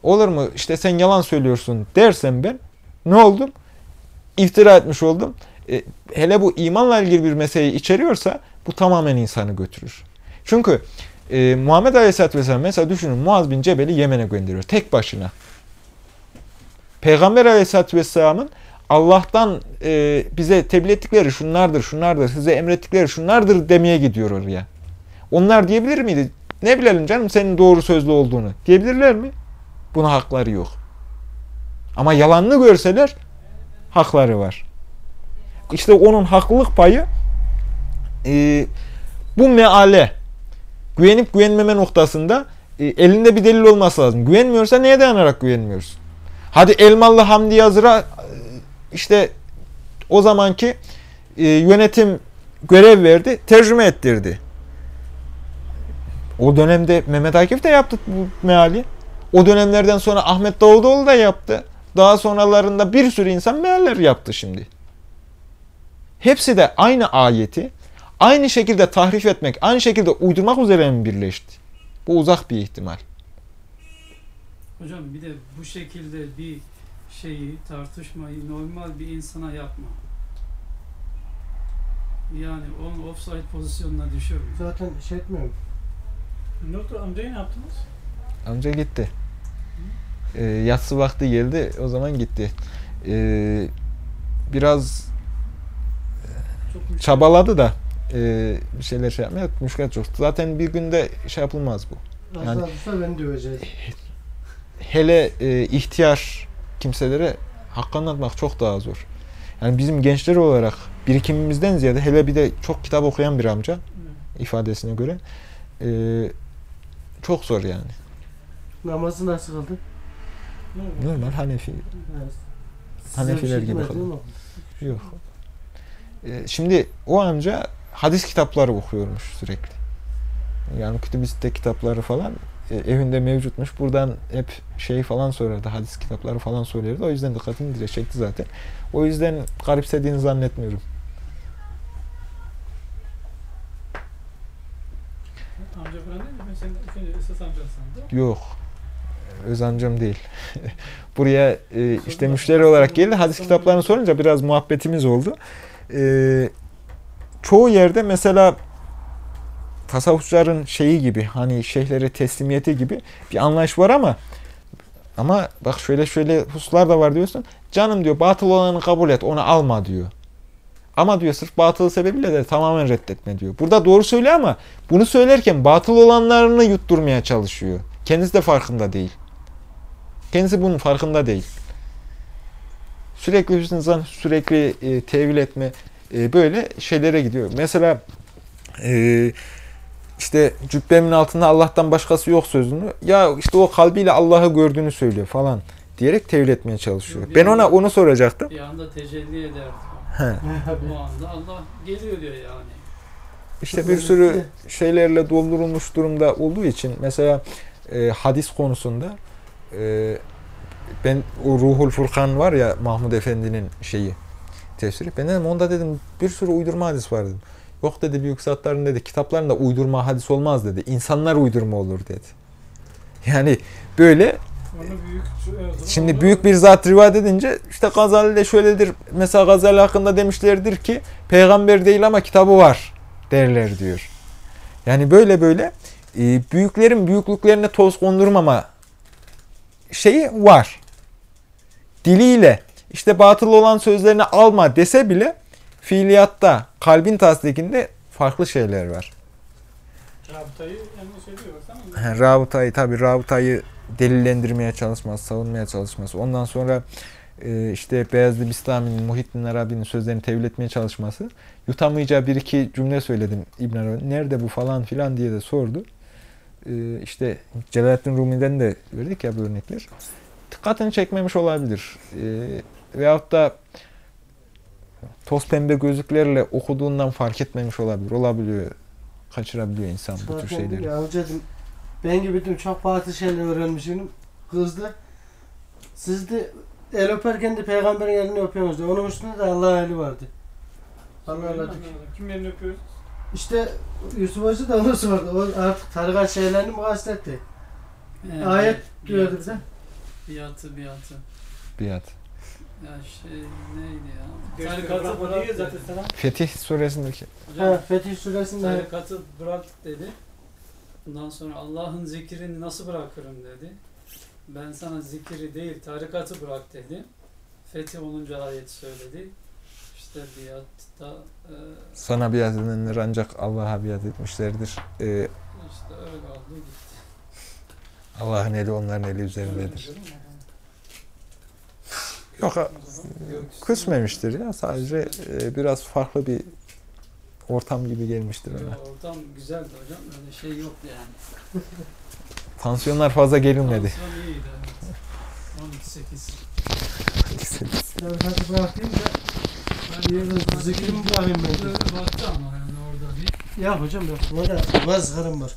Olur mu işte sen yalan söylüyorsun dersem ben ne oldum? İftira etmiş oldum. E, hele bu imanla ilgili bir meseleyi içeriyorsa bu tamamen insanı götürür. Çünkü e, Muhammed Aleyhisselatü Vesselam mesela düşünün Muaz bin Cebel'i Yemen'e gönderiyor tek başına. Peygamber Aleyhisselatü Vesselam'ın Allah'tan e, bize tebliğ ettikleri şunlardır, şunlardır, size emrettikleri şunlardır demeye gidiyor oraya. Onlar diyebilir miydi? Ne bilelim canım senin doğru sözlü olduğunu. Diyebilirler mi? Buna hakları yok. Ama yalanını görseler hakları var. İşte onun haklılık payı e, bu meale güvenip güvenmeme noktasında e, elinde bir delil olması lazım. Güvenmiyorsa neye dayanarak güvenmiyorsun? Hadi Elmalı Hamdi Yazır'a işte o zamanki e, yönetim görev verdi, tercüme ettirdi. O dönemde Mehmet Akif de yaptı bu meali. O dönemlerden sonra Ahmet Davutoğlu da yaptı. Daha sonralarında bir sürü insan mealler yaptı şimdi. Hepsi de aynı ayeti aynı şekilde tahrif etmek, aynı şekilde uydurmak üzere mi birleşti? Bu uzak bir ihtimal. Hocam bir de bu şekilde bir şeyi, tartışmayı normal bir insana yapma. Yani onu offside pozisyonuna düşürme. Zaten şey etmiyorum. Ne oldu amcayı ne yaptınız? Amca gitti. Ee, yatsı vakti geldi, o zaman gitti. Ee, biraz Çok müşkül. çabaladı da e, bir şeyler şey yapmaya müşkülat çok. Zaten bir günde şey yapılmaz bu. Yani- beni döveceğiz. hele e, ihtiyar kimselere hakkı anlatmak çok daha zor. Yani bizim gençler olarak birikimimizden ziyade hele bir de çok kitap okuyan bir amca ifadesine göre e, çok zor yani. Namazı nasıl kıldı? Normal Hanefi. Evet. Hanefiler bir gibi kıldı. Yok. E, şimdi o amca hadis kitapları okuyormuş sürekli. Yani kütübiste kitapları falan evinde mevcutmuş. Buradan hep şey falan söylerdi. Hadis kitapları falan söylerdi. O yüzden dikkatimi direkt çekti zaten. O yüzden garipsediğini zannetmiyorum. Amca falan değil mi? Ben senin önce esas amcan sandım. Yok. Öz amcam değil. Buraya e, işte müşteri olarak geldi. Hadis kitaplarını sorunca biraz muhabbetimiz oldu. E, çoğu yerde mesela tasavvufçuların şeyi gibi hani şeyhlere teslimiyeti gibi bir anlayış var ama ama bak şöyle şöyle hususlar da var diyorsun. Canım diyor batıl olanı kabul et onu alma diyor. Ama diyor sırf batılı sebebiyle de tamamen reddetme diyor. Burada doğru söylüyor ama bunu söylerken batıl olanlarını yutturmaya çalışıyor. Kendisi de farkında değil. Kendisi bunun farkında değil. Sürekli hüsnü zan, sürekli e, tevil etme. e, böyle şeylere gidiyor. Mesela e, işte cübbemin altında Allah'tan başkası yok sözünü ya işte o kalbiyle Allah'ı gördüğünü söylüyor falan diyerek tevil etmeye çalışıyor. Yok, Ben ona onu soracaktım. Bir anda tecelli eder. He. Bu anda Allah geliyor diyor yani. İşte bir sürü şeylerle doldurulmuş durumda olduğu için mesela e, hadis konusunda e, ben o Ruhul Furkan var ya Mahmud Efendi'nin şeyi tefsiri. Ben dedim onda dedim bir sürü uydurma hadis var dedim. Yok dedi büyük zatların dedi kitaplarında uydurma hadis olmaz dedi. İnsanlar uydurma olur dedi. Yani böyle büyük Şimdi büyük bir zat rivayet edince işte Gazali de şöyledir. Mesela Gazali hakkında demişlerdir ki peygamber değil ama kitabı var derler diyor. Yani böyle böyle e, büyüklerin büyüklüklerine toz kondurmama şeyi var. Diliyle işte batıl olan sözlerini alma dese bile fiiliyatta, kalbin tasdikinde farklı şeyler var. Rabıtayı baksana. Rabıtayı tabi rabıtayı delillendirmeye çalışması, savunmaya çalışması. Ondan sonra e, işte Beyazlı Bistami'nin, Muhittin Arabi'nin sözlerini tevil etmeye çalışması. Yutamayacağı bir iki cümle söyledim İbn Arabi. Nerede bu falan filan diye de sordu. E, işte Celalettin Rumi'den de verdik ya bu örnekler. Dikkatini çekmemiş olabilir. E, veyahut da toz pembe gözlüklerle okuduğundan fark etmemiş olabilir. Olabiliyor. Kaçırabiliyor insan bu tür Zaten şeyleri. Ya hocam ben gibi dedim çok farklı şeyler öğrenmişim. Kızdı. Siz de el öperken de peygamberin elini öpüyorsunuz. Onun üstünde de Allah'ın eli vardı. Allah Allah. Kim elini öpüyor? İşte Yusuf Hoca da onu sordu. O artık tarikat şeylerini mi kastetti? Ee, Ayet diyordu bize. Biatı biatı. Biat. Ya şey neydi ya? Tarikatı Tarikatı bırak bırak diye zaten dedi. sana. Fetih suresindeki. Ha, Hocam Fetih suresinde tarikatı bırak dedi. Ondan sonra Allah'ın zikrini nasıl bırakırım dedi. Ben sana zikri değil tarikatı bırak dedi. Fetih 10. ayet söyledi. İşte biatta e, Sana biat edenler ancak Allah'a biat etmişlerdir. Ee, işte öyle oldu gitti. Allah'ın eli onların eli üzerindedir. Yok küsmemiştir ya sadece e, biraz farklı bir ortam gibi gelmiştir ona. Ortam güzeldi hocam. Öyle şey yoktu yani. Tansiyonlar fazla gerilmedi. Tansiyon iyiydi evet. 12-8. ben hadi bırakayım da hadi yürü, zikrimi bırakayım ben. Baktı ama yani orada bir. Ya hocam yok. Orada vazgeçerim var.